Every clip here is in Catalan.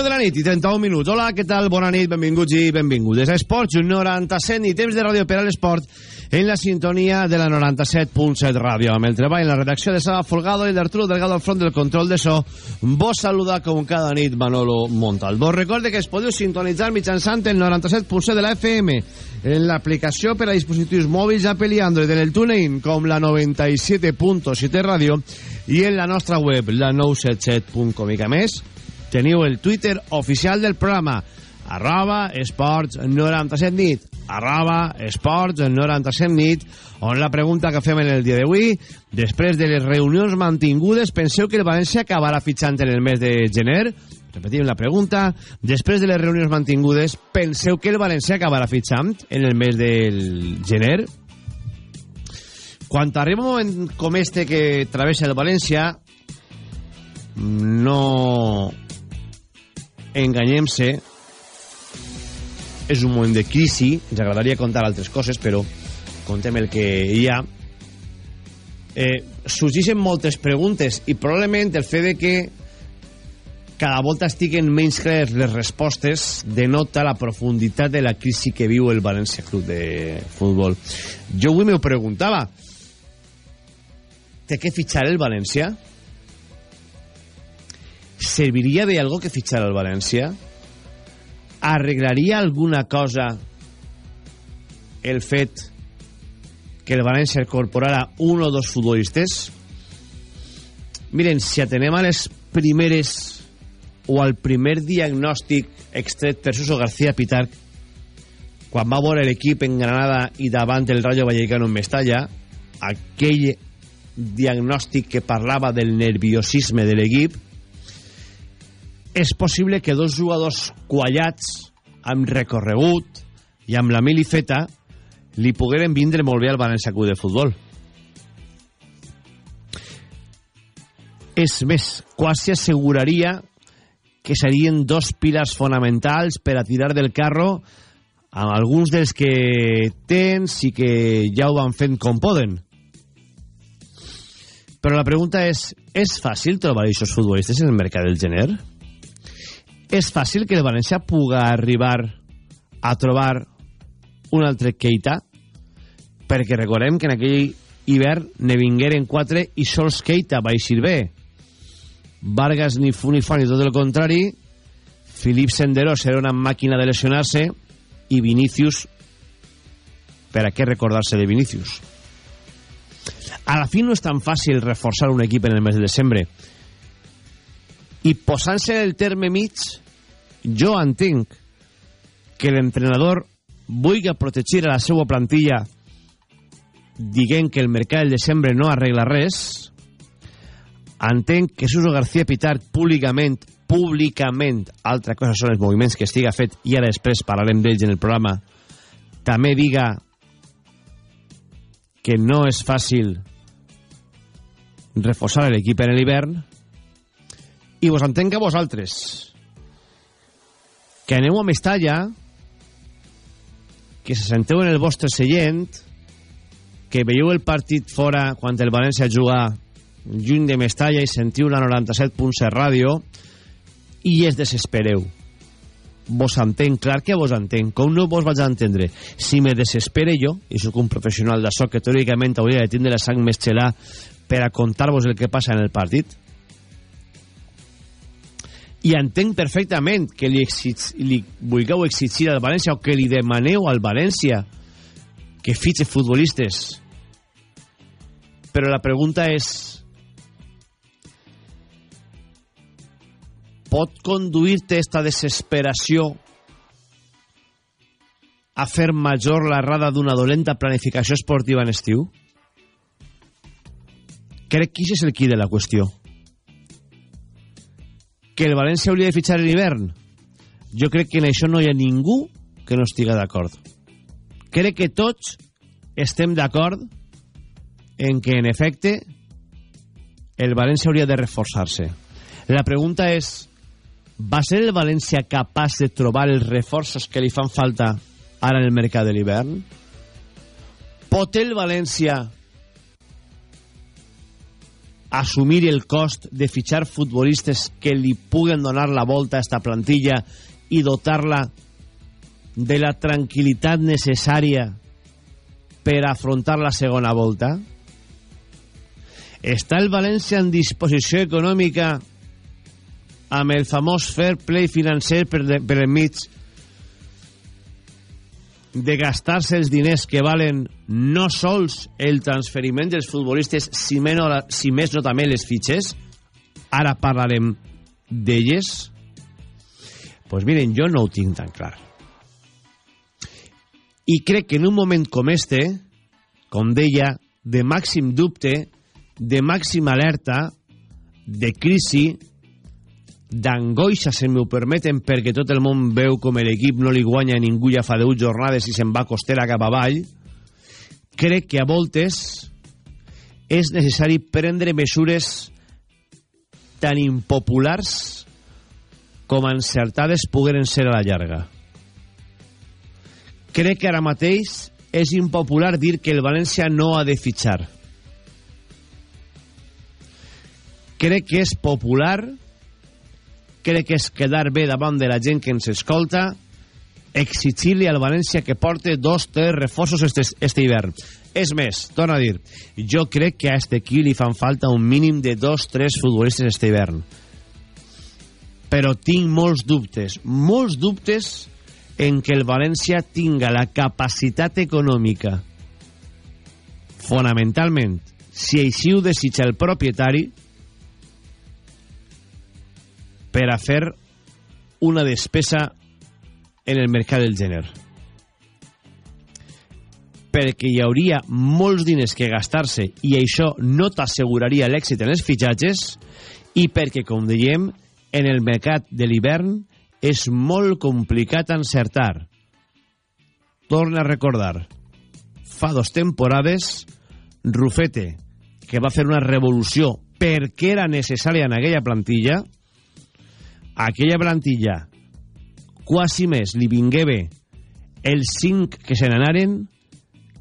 Les 11 de la nit i 31 minuts. Hola, què tal? Bona nit, benvinguts i benvingudes a Esports 97 i temps de ràdio per a l'esport en la sintonia de la 97.7 ràdio. Amb el treball en la redacció de Saba Folgado i d'Arturo Delgado al front del control de so, vos saluda com cada nit Manolo Montal. Vos recorde que es podeu sintonitzar mitjançant el 97.7 de la FM en l'aplicació per a dispositius mòbils Apple i Android en el TuneIn com la 97.7 ràdio i en la nostra web la 977.com i que més teniu el Twitter oficial del programa. Arroba esports 97 nit. Arroba esports 97 nit. On la pregunta que fem en el dia d'avui després de les reunions mantingudes penseu que el València acabarà fitxant en el mes de gener? Repetim la pregunta. Després de les reunions mantingudes penseu que el València acabarà fitxant en el mes del gener? Quan arriba un moment com este que travessa el València no enganyem-se és un moment de crisi. Ens agradaria contar altres coses però contem el que hi ha. Eh, sorgeixen moltes preguntes i probablement el fet de que cada volta estiguen menys clares les respostes denota la profunditat de la crisi que viu el València Club de Futbol. Jo avui m'ho preguntava té que fitxar el València? ¿Serviría de algo que fichar al Valencia? ¿Arreglaría alguna cosa el fet que el València incorporara un o dos futbolistes? Miren, si atenem a les primeres o al primer diagnòstic extret per Suso García Pitar quan va veure l'equip en Granada i davant el Rayo Vallecano en Mestalla aquell diagnòstic que parlava del nerviosisme de l'equip és possible que dos jugadors quallats amb recorregut i amb la mili feta li pogueren vindre molt bé al València Club de Futbol. És més, quasi asseguraria que serien dos pilars fonamentals per a tirar del carro amb alguns dels que tens i que ja ho van fent com poden. Però la pregunta és, és fàcil trobar aquests futbolistes en el mercat del gener? És fàcil que el València puga arribar a trobar un altre Keita? Perquè recordem que en aquell hivern ne vingueren quatre i sols Keita va eixir bé. Vargas ni fu ni fa ni tot el contrari. Filip Senderos era una màquina de lesionar-se. I Vinícius per a què recordar-se de Vinícius a la fi no és tan fàcil reforçar un equip en el mes de desembre i posant-se el terme mig jo entenc que l'entrenador vulgui protegir a la seva plantilla dient que el mercat del desembre no arregla res. Entenc que Suso García Pitar públicament públicament, altra cosa són els moviments que estiga fet i ara després parlarem d'ells en el programa també diga que no és fàcil reforçar l'equip en l'hivern i vos entenc a vosaltres. Que aneu a Mestalla que se senteu en el vostre seient que veieu el partit fora quan el València juga lluny de Mestalla i sentiu la 97.7 ràdio i es desespereu. Vos entenc, clar que vos entenc. Com no vos vaig entendre? Si me desespere jo, i sóc un professional d'això que teòricament hauria de tindre la sang més xelà per a contar-vos el que passa en el partit i entenc perfectament que li, exig, li vulgueu exigir al València o que li demaneu al València que fitxe futbolistes però la pregunta és pot conduir-te esta desesperació a fer major la rada d'una dolenta planificació esportiva en estiu? crec que és el qui de la qüestió que el València hauria de fitxar en hivern. Jo crec que en això no hi ha ningú que no estiga d'acord. Crec que tots estem d'acord en que en efecte el València hauria de reforçar-se. La pregunta és va ser el València capaç de trobar els reforços que li fan falta ara en el mercat de l'hivern? Pot el València assumir el cost de fitxar futbolistes que li puguen donar la volta a esta plantilla i dotar-la de la tranquil·litat necessària per afrontar la segona volta? Està el València en disposició econòmica amb el famós fair play financer per, de, per enmig de gastar-se els diners que valen no sols el transferiment dels futbolistes, si, menys, si més no també les fitxes, ara parlarem d'elles, doncs pues miren, jo no ho tinc tan clar. I crec que en un moment com este, com deia, de màxim dubte, de màxima alerta, de crisi, d'angoixa, si m'ho permeten, perquè tot el món veu com l'equip no li guanya a ningú ja fa 10 jornades i se'n va costera cap avall, crec que a voltes és necessari prendre mesures tan impopulars com encertades pogueren ser a la llarga. Crec que ara mateix és impopular dir que el València no ha de fitxar. Crec que és popular crec que és quedar bé davant de la gent que ens escolta exigir-li al València que porte dos, tres reforços este, este hivern. És més, torno a dir, jo crec que a este equip li fan falta un mínim de dos, tres futbolistes este hivern. Però tinc molts dubtes, molts dubtes en que el València tinga la capacitat econòmica fonamentalment, si així ho desitja el propietari, per a fer una despesa en el mercat del gener. Perquè hi hauria molts diners que gastar-se i això no t'asseguraria l'èxit en els fitxatges i perquè, com dèiem, en el mercat de l'hivern és molt complicat encertar. Torna a recordar, fa dos temporades, Rufete, que va fer una revolució perquè era necessària en aquella plantilla, aquella plantilla quasi més li vingué bé els 5 que se n'anaren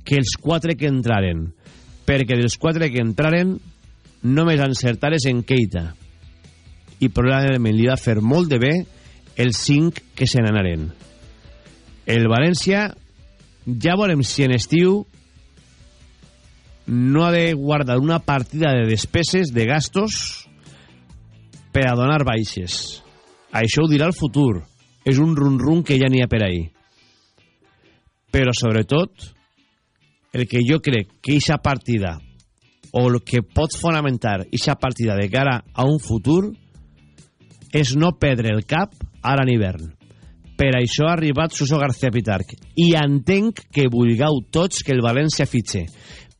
que els 4 que entraren. Perquè dels 4 que entraren només encertares en Keita. I probablement li va fer molt de bé els 5 que se n'anaren. El València ja veurem si en estiu no ha de guardar una partida de despeses, de gastos per a donar baixes això ho dirà el futur. És un run-run que ja n'hi ha per ahir. Però, sobretot, el que jo crec que aquesta partida o el que pot fonamentar aquesta partida de cara a un futur és no perdre el cap ara en hivern. Per això ha arribat Suso García Pitarc. I entenc que vulgueu tots que el València fitxe.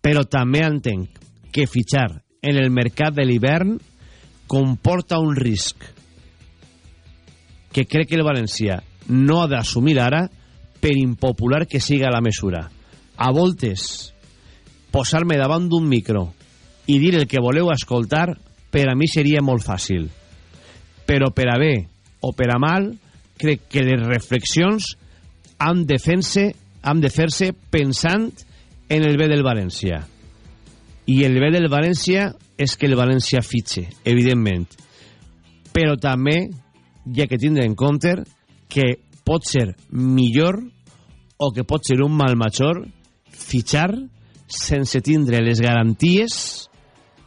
Però també entenc que fitxar en el mercat de l'hivern comporta un risc que crec que el València no ha d'assumir ara per impopular que siga la mesura. A voltes, posar-me davant d'un micro i dir el que voleu escoltar, per a mi seria molt fàcil. Però per a bé o per a mal, crec que les reflexions han de fer-se han de fer-se pensant en el bé del València. I el bé del València és que el València fitxe, evidentment. Però també hi ha que tindre en compte que pot ser millor o que pot ser un mal major fitxar sense tindre les garanties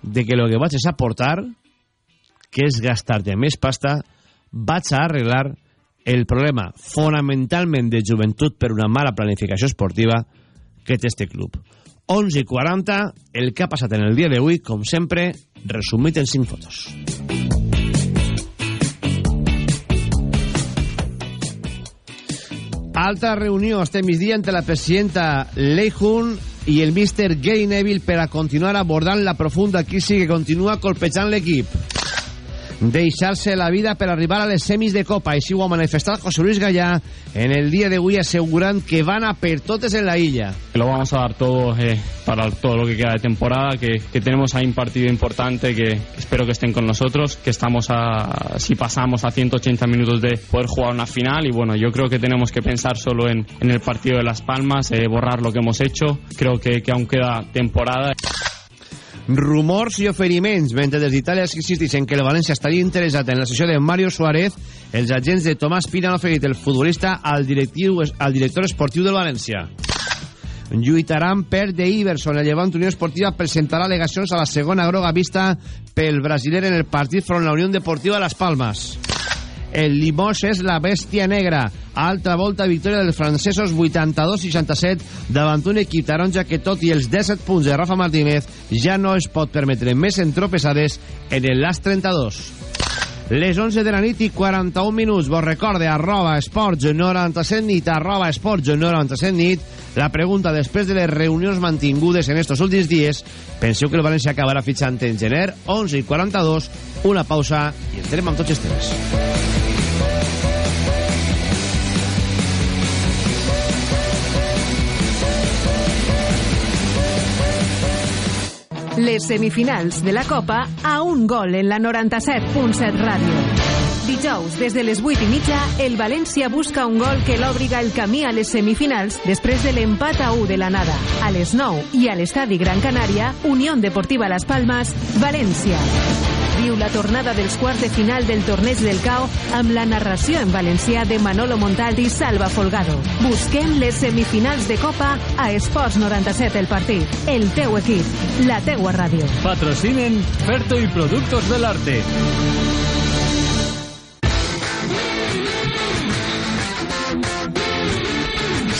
de que el que vaig a aportar, que és gastar-te més pasta, vaig a arreglar el problema fonamentalment de joventut per una mala planificació esportiva que té este club. 11 i 40, el que ha passat en el dia d'avui, com sempre, resumit en 5 fotos. Alta reunió este migdia entre la presidenta Leijun i el míster Gary Neville per a continuar abordant la profunda crisi que continua colpejant l'equip deixar-se la vida per arribar a les semis de Copa. Així ho ha manifestat José Luis Gallá en el dia d'avui asegurant que van a per totes en la illa. Lo vamos a dar todo eh, para todo lo que queda de temporada, que, que, tenemos ahí un partido importante que espero que estén con nosotros, que estamos a, si pasamos a 180 minutos de poder jugar una final y bueno, yo creo que tenemos que pensar solo en, en el partido de Las Palmas, eh, borrar lo que hemos hecho, creo que, que aún queda temporada. Rumors i oferiments. Mentre des d'Itàlia existeixen que el València estaria interessat en la sessió de Mario Suárez. Els agents de Tomàs Pina han oferit el futbolista al, directiu, al director esportiu del València. Lluitaran per de Iverson. El Llevant Unió Esportiva presentarà al·legacions a la segona groga vista pel brasiler en el partit front la Unió Deportiva Las Palmas el Limós és la bèstia negra. Altra volta victòria dels francesos 82-67 davant un equip taronja que tot i els 17 punts de Rafa Martínez ja no es pot permetre més entropessades en el last 32. Les 11 de la nit i 41 minuts. Vos recorde, arroba esports 97 nit, arroba esports 97 nit. La pregunta, després de les reunions mantingudes en estos últims dies, penseu que el València acabarà fitxant en gener? 11 i 42, una pausa i entrem amb tots els temes. Les semifinals de la Copa a un gol en la 97.7 ràdio. Dijous, des de les 8 i mitja, el València busca un gol que l'obriga el camí a les semifinals després de l'empat a 1 de la nada. A les 9 i a l'estadi Gran Canària, Unió Deportiva Las Palmas, València. Viu la tornada dels quarts de final del torneig del CAO amb la narració en valencià de Manolo Montal i Salva Folgado. Busquem les semifinals de Copa a Esports 97 el partit. El teu equip, la teua ràdio. Patrocinen Ferto y Productos del Arte.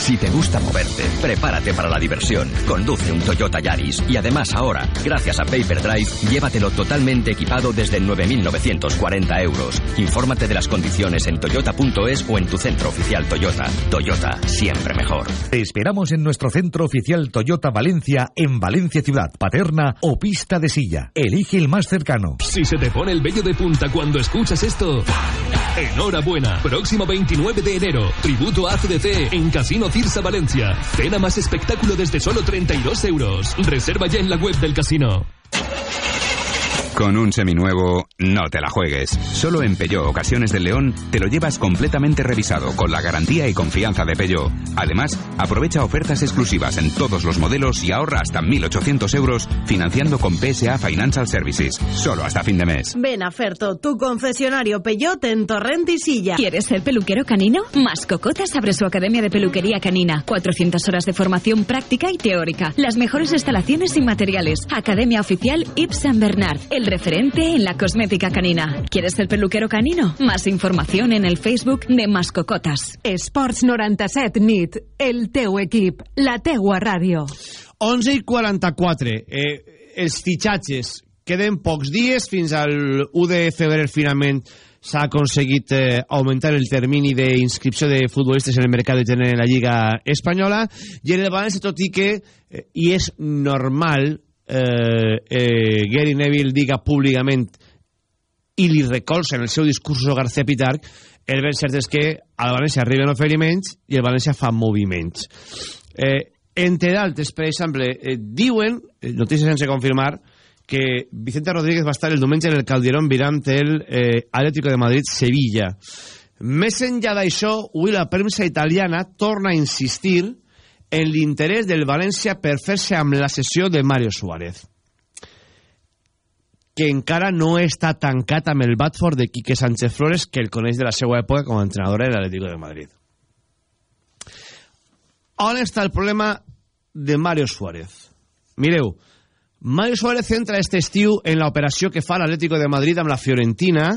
Si te gusta moverte, prepárate para la diversión. Conduce un Toyota Yaris y además ahora, gracias a Paper Drive, llévatelo totalmente equipado desde 9.940 euros. Infórmate de las condiciones en toyota.es o en tu centro oficial Toyota. Toyota, siempre mejor. Te esperamos en nuestro centro oficial Toyota Valencia en Valencia Ciudad, Paterna o Pista de Silla. Elige el más cercano. Si se te pone el vello de punta cuando escuchas esto, enhorabuena. Próximo 29 de enero, tributo a en Casino Cirsa Valencia. Cena más espectáculo desde solo 32 euros. Reserva ya en la web del casino. Con un seminuevo, no te la juegues. Solo en Peugeot Ocasiones del León te lo llevas completamente revisado con la garantía y confianza de Peugeot. Además, aprovecha ofertas exclusivas en todos los modelos y ahorra hasta 1.800 euros financiando con PSA Financial Services. Solo hasta fin de mes. Ven a Ferto, tu concesionario Peugeot en Torrent y Silla. ¿Quieres ser peluquero canino? Mascocotas abre su academia de peluquería canina. 400 horas de formación práctica y teórica. Las mejores instalaciones y materiales. Academia oficial Yves Bernard. El referente en la cosmética canina. ¿Quieres ser peluquero canino? Más información en el Facebook de Mascocotas. Esports 97 nit, el teu equip, la teua ràdio. 11 i 44. Eh, els fitxatges. Queden pocs dies fins al 1 de febrer finalment s'ha aconseguit eh, augmentar el termini d'inscripció de futbolistes en el mercat de gener en la Lliga Espanyola i en el València, tot i que eh, i és normal eh, eh, Gary Neville diga públicament i li recolza en el seu discurs a García Pitarc el ben cert és que al València arriben oferiments i el València fa moviments. Eh, entre d'altres, per exemple eh, diuen, eh, notícies sense confirmar que Vicente Rodríguez va estar el diumenge en el Calderón virant el eh, Atlético de Madrid-Sevilla més enllà d'això avui la premsa italiana torna a insistir en l'interès del València per fer-se amb la sessió de Mario Suárez que encara no està tancat amb el Batford de Quique Sánchez Flores que el coneix de la seva època com a entrenador de l'Atlético de Madrid. On està el problema de Mario Suárez? Mireu Mario Suárez entra este estiu en la operació que fa l'Atlético de Madrid amb la Fiorentina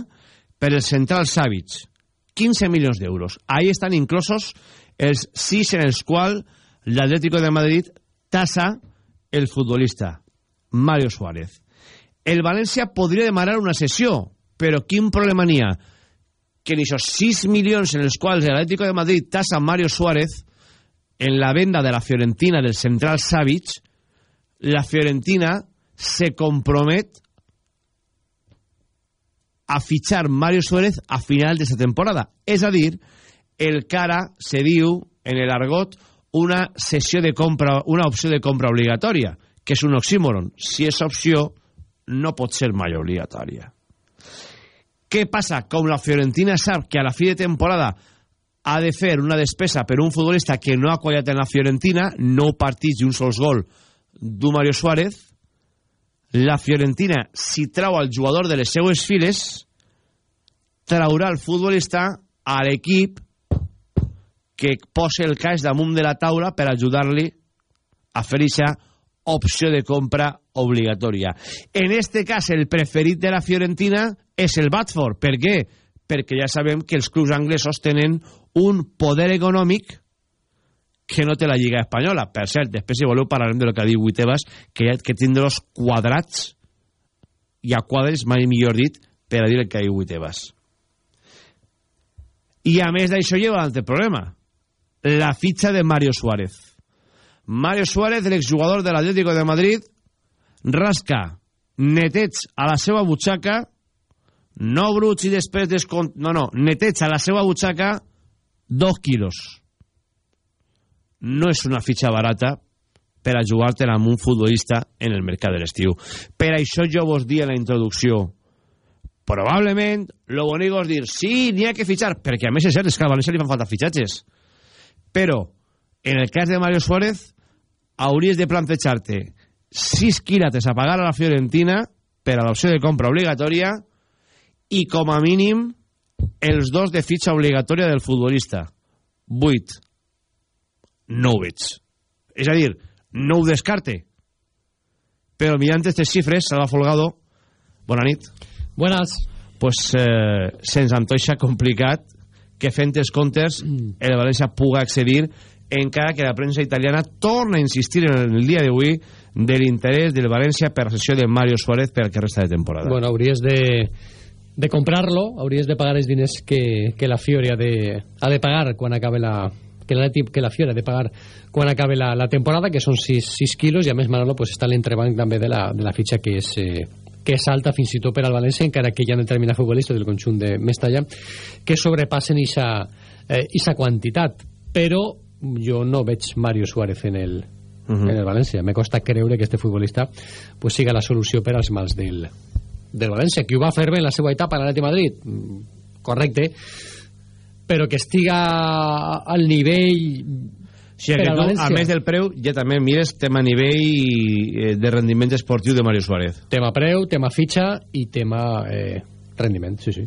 per el central Savic. 15 milions d'euros. Ahí estan inclosos els 6 en els quals l'Atlético de Madrid tasa el futbolista Mario Suárez. El València podria demanar una sessió, però quin problema n'hi? Que en aquests 6 milions en els quals l'Atlético de Madrid tasa Mario Suárez en la venda de la Fiorentina del central Savic, la Fiorentina se compromet a fichar Mario Suárez a final de esta temporada. És a el cara se diu en el argot una sessió de compra, una opció de compra obligatòria, que és un oxímoron. Si és opció, no pot ser mai obligatòria. Què passa? Com la Fiorentina sap que a la fi de temporada ha de fer una despesa per un futbolista que no ha quallat en la Fiorentina, no partits i un sols gol d'un Mario Suárez, la Fiorentina, si trau al jugador de les seues files, traurà el futbolista a l'equip que posa el caix damunt de la taula per ajudar-li a fer aquesta opció de compra obligatòria. En este cas, el preferit de la Fiorentina és el Batford. Per què? Perquè ja sabem que els clubs anglesos tenen un poder econòmic que no té la Lliga Espanyola. Per cert, després, si voleu, parlarem de lo que ha dit Huitebas, que, que tindre els quadrats i a quadres, mai millor dit, per a dir el que ha dit Huitebas. I a més d'això lleva un altre problema. La fitxa de Mario Suárez. Mario Suárez, l'exjugador de l'Atlético de Madrid, rasca netets a la seva butxaca, no bruts i després descont... No, no, netets a la seva butxaca dos quilos. No és una fitxa barata per a jugar-te amb un futbolista en el mercat de l'estiu. Per això jo vos di en la introducció probablement lo bonic és dir sí, n'hi ha que fitxar, perquè a més és cert, és que al València li fan falta fitxatges però en el cas de Mario Suárez hauries de plantejar-te 6 quilates a pagar a la Fiorentina per a l'opció de compra obligatòria i com a mínim els dos de fitxa obligatòria del futbolista. 8 no ho veig. És a dir, no ho descarte. Però mirant aquestes xifres Salva Folgado, bona nit. Buenas. Pues eh, se'ns antoixa complicat que fent els comptes el València puga accedir encara que la premsa italiana torna a insistir en el dia d'avui de l'interès del València per la sessió de Mario Suárez per que resta de temporada. Bueno, hauries de, de comprar-lo, hauries de pagar els diners que, que la Fiore ha de, ha de pagar quan acabe la que la, que la Fiore ha de pagar quan acabe la, la temporada, que són 6, 6 quilos, i a més Manolo pues, està l'entrebanc també de la, de la fitxa que és... Eh, que és alta fins i tot per al València, encara que hi ha determinats futbolistes del conjunt de Mestalla que sobrepassen ixa, eh, ixa quantitat. Però jo no veig Mario Suárez en el, uh -huh. en el València. Me costa creure que este futbolista pues, siga la solució per als mals del, del València, que ho va fer bé en la seva etapa en l'Atleti Madrid, correcte, però que estiga al nivell sigui, que tu, a més del preu, ja també mires tema nivell de rendiment esportiu de Mario Suárez. Tema preu, tema fitxa i tema eh, rendiment, sí, sí.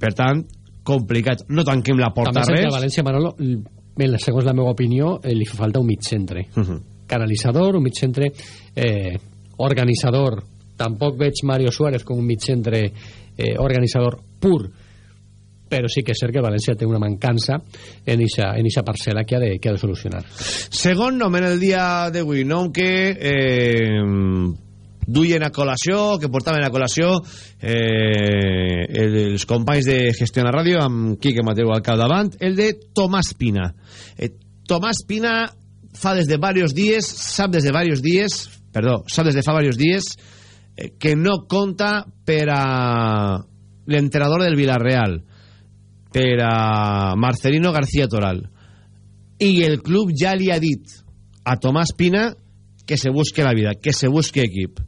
Per tant, complicat. No tanquem la porta també res. També a València, Manolo, segons la meva opinió, eh, li fa falta un mig centre. Uh -huh. Canalitzador, un mig centre eh, organitzador. Tampoc veig Mario Suárez com un mig centre eh, organitzador pur però sí que és cert que València té una mancança en eixa, en eixa parcel·la que ha, de, que ha de solucionar. Segon nom en el dia d'avui, nom que eh, duien a col·lació, que portaven a col·lació eh, els companys de Gestiona Ràdio amb Quique Mateu al capdavant, el de Tomàs Pina. Eh, Tomàs Pina fa des de varios dies, sap des de varios dies, perdó, sap des de fa varios dies eh, que no compta per a l'entrenador del Villarreal per a Marcelino García Toral. I el club ja li ha dit a Tomàs Pina que se busque la vida, que se busque equip.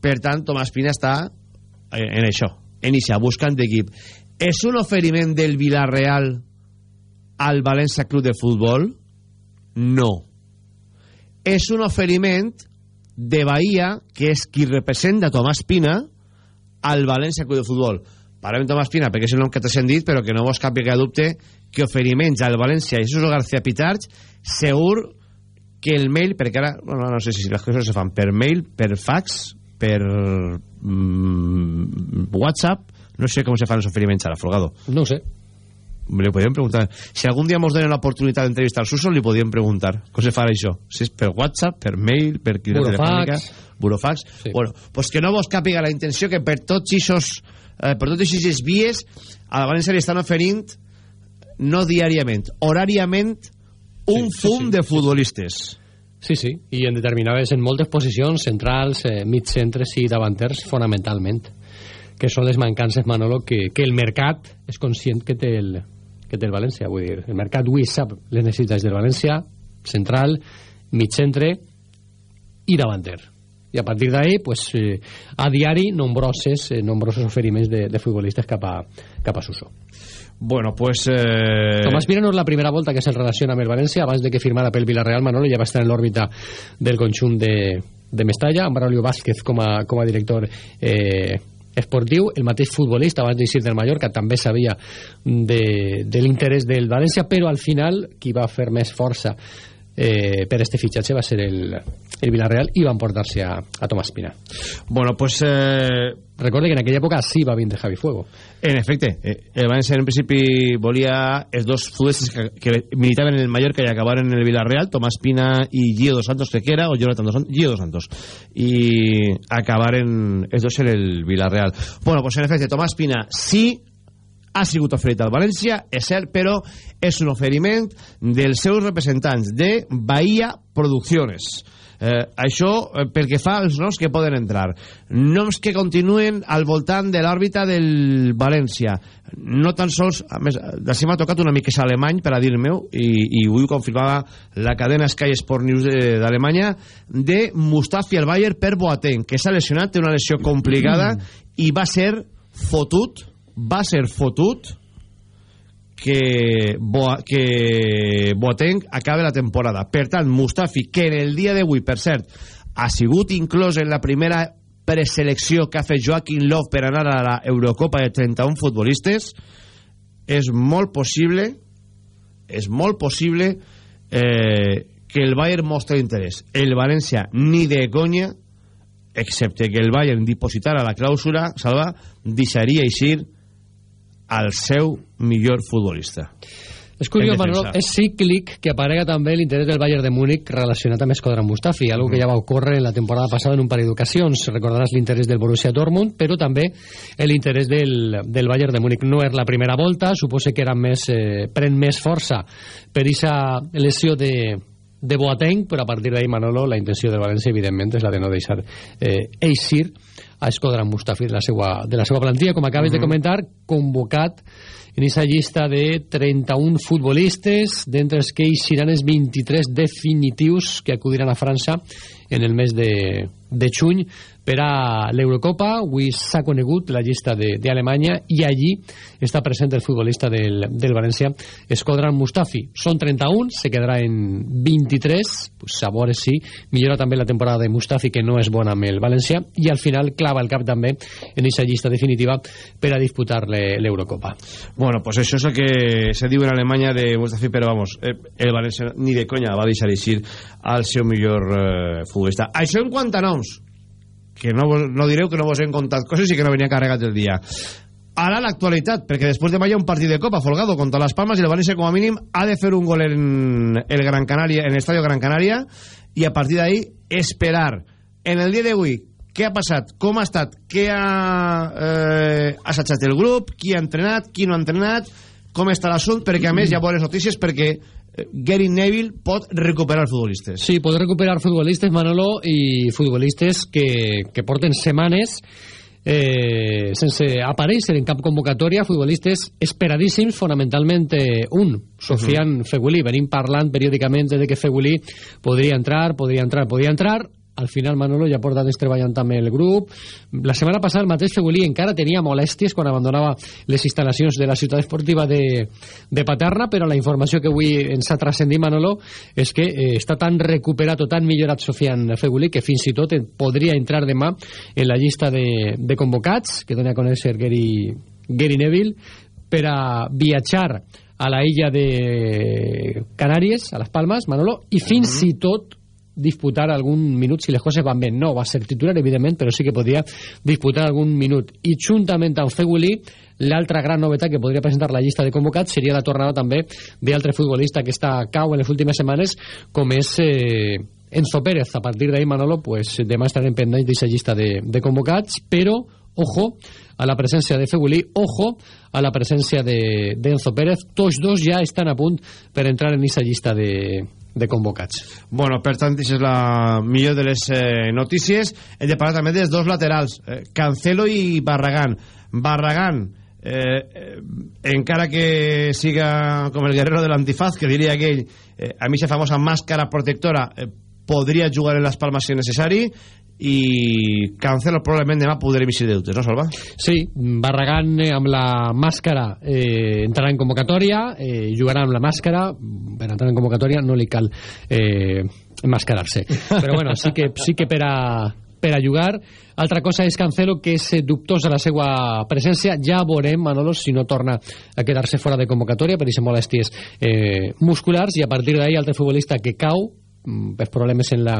Per tant Tomàs Pina està en això, en això, buscant equip és un oferiment del Villarreal al València Club de Futbol? no. És un oferiment de Bahia que és qui representa Tomàs Pina al València Club de Futbol parlem Tomàs Pina perquè és el nom que t'has dit però que no vos cap de dubte que oferiments al València i Jesús García Pitarch segur que el mail perquè ara bueno, no sé si les coses se fan per mail, per fax per mm, whatsapp no sé com se fan els oferiments ara, Folgado. No sé. Li podríem preguntar. Si algun dia mos donen l'oportunitat d'entrevistar Suso li podríem preguntar com se fa això. Si és per whatsapp, per mail, per burofax. burofax. Sí. bueno, pues que no vos capiga la intenció que per tots aquests eh, per totes aquestes vies a la València li estan oferint no diàriament, horàriament un sí, fum sí, sí, de futbolistes. Sí, sí, i en determinades, en moltes posicions centrals, eh, mig-centres i davanters, fonamentalment, que són les mancances, Manolo, que, que el mercat és conscient que té el, que té el València, vull dir, el mercat avui sap les necessitats del València, central, mig-centre i davanter i a partir d'ahí pues, eh, a diari nombroses, eh, nombrosos oferiments de, de futbolistes cap a, cap a Suso. Bueno, pues... Eh... Tomàs Pina no és la primera volta que se'l relaciona amb el València abans de que firmara pel Villarreal Manolo ja va estar en l'òrbita del conjunt de, de Mestalla amb Braulio Vázquez com a, com a director eh, esportiu, el mateix futbolista abans d'eixir del Mallorca també sabia de, de l'interès del València però al final qui va fer més força eh, per este fitxatge va ser el, el Villarreal i van portar-se a, a Tomàs Pina. Bueno, pues eh... recorde que en aquella època sí va vindre Javi Fuego. en efecte, eh, el València en principi volia els dos futbolistes que, que militaven en el Mallorca i acabaren en el Villarreal Tomàs Pina i Gio dos Santos que era, o Jonathan dos Santos, Gio dos Santos. I acabaren els dos en el Villarreal. Bueno, pues en efecte, Tomàs Pina sí ha sigut oferit al València, és cert, però és un oferiment dels seus representants de Bahia Producciones. Eh, això eh, pel que fa als noms que poden entrar noms que continuen al voltant de l'òrbita del València no tan sols, a més d'ací m'ha tocat una mica alemany per a dir meu i, i avui ho confirmava la cadena Sky Sport News d'Alemanya de Mustafi al Bayern per Boateng que s'ha lesionat, té una lesió complicada mm. i va ser fotut va ser fotut que, Boa, que Boateng acabe la temporada. Per tant, Mustafi, que en el dia d'avui, per cert, ha sigut inclòs en la primera preselecció que ha fet Joaquim Love per anar a la Eurocopa de 31 futbolistes, és molt possible és molt possible eh, que el Bayern mostre interès. El València ni de conya, excepte que el Bayern dipositara la clàusula, Salva, deixaria eixir al seu millor futbolista. És curiós, Manolo, és cíclic que aparega també l'interès del Bayern de Múnich relacionat amb Escodran Mustafi, algo que ja va ocórrer en la temporada passada en un parell d'ocasions. Recordaràs l'interès del Borussia Dortmund, però també l'interès del, del Bayern de Múnich. No és la primera volta, suposa que era més, eh, pren més força per aquesta lesió de, de Boateng, però a partir d'ahir, Manolo, la intenció del València, evidentment, és la de no deixar eh, eixir a Escodran Mustafi de la seva, de la seva plantilla, com acabes uh -huh. de comentar, convocat en aquesta llista de 31 futbolistes, d'entre els que hi seran els 23 definitius que acudiran a França en el mes de, de juny per a l'Eurocopa. Avui s'ha conegut la llista d'Alemanya i allí està present el futbolista del, del València, Escodran Mustafi. Són 31, se quedarà en 23, pues a veure si millora també la temporada de Mustafi, que no és bona amb el València, i al final clava el cap també en aquesta llista definitiva per a disputar l'Eurocopa. Bueno, pues això és el que se diu en Alemanya de Mustafi, però vamos, eh, el València ni de conya va deixar eixir al seu millor eh, futbolista. Això en quant a noms, que no, no direu que no vos hem contat coses i que no venia carregat el dia. Ara l'actualitat, perquè després de hi ha un partit de Copa Folgado contra les Palmes i el València com a mínim ha de fer un gol en el Gran Canària en l'Estadio Gran Canària i a partir d'ahí esperar. En el dia d'avui què ha passat, com ha estat? Què ha eh, assajat el grup? Qui ha entrenat, qui no ha entrenat? Com està l'assunt, perquè a més hi ha bones notícies perquè Gary Neville pot recuperar futbolistes. Sí, pot recuperar futbolistes, Manolo, i futbolistes que, que porten setmanes eh, sense aparèixer en cap convocatòria, futbolistes esperadíssims, fonamentalment eh, un, Sofian uh -huh. Fegulí. Venim parlant periòdicament de que Fegulí podria entrar, podria entrar, podria entrar, al final Manolo ja porta des treballant també el grup la setmana passada el mateix Fegulí encara tenia molèsties quan abandonava les instal·lacions de la ciutat esportiva de, de Paterna però la informació que avui ens ha transcendit Manolo és que eh, està tan recuperat o tan millorat Sofian Fegulí que fins i tot podria entrar demà en la llista de, de convocats que dona a conèixer Gary, Gary Neville per a viatjar a la illa de Canàries, a les Palmes, Manolo, i fins mm -hmm. i tot disputar algun minut si les coses van bé. No va ser titular, evidentment, però sí que podria disputar algun minut. I juntament amb Fegulí, l'altra gran novetat que podria presentar la llista de convocats seria la tornada també d'altre futbolista que està cau en les últimes setmanes, com és... Eh, Enzo Pérez, a partir d'ahí Manolo, pues, demà estarem pendents d'aquesta llista de, de convocats, però ojo a la presència de Febulí, ojo a la presència de d'Enzo Pérez. Tots dos ja estan a punt per entrar en aquesta llista de, de convocats. Bueno, per tant, això és la millor de les eh, notícies. Hem de parlar també dels dos laterals, eh, Cancelo i Barragán. Barragán, eh, eh, encara que siga com el guerrero de l'antifaz, que diria aquell, eh, a mi esa famosa màscara protectora eh, podria jugar en les palmes si necessari i Cancelo probablement demà podré emitir deutes, no Salva? Sí, Barragán eh, amb la màscara eh, entrarà en convocatòria, eh, jugarà amb la màscara, per entrar en convocatòria no li cal eh, mascarar-se. Però bueno, sí que, sí que per a per a jugar. Altra cosa és Cancelo, que és dubtós de la seva presència. Ja veurem, Manolo, si no torna a quedar-se fora de convocatòria per aquestes molèsties eh, musculars i a partir d'ahí altre futbolista que cau mm, per problemes en la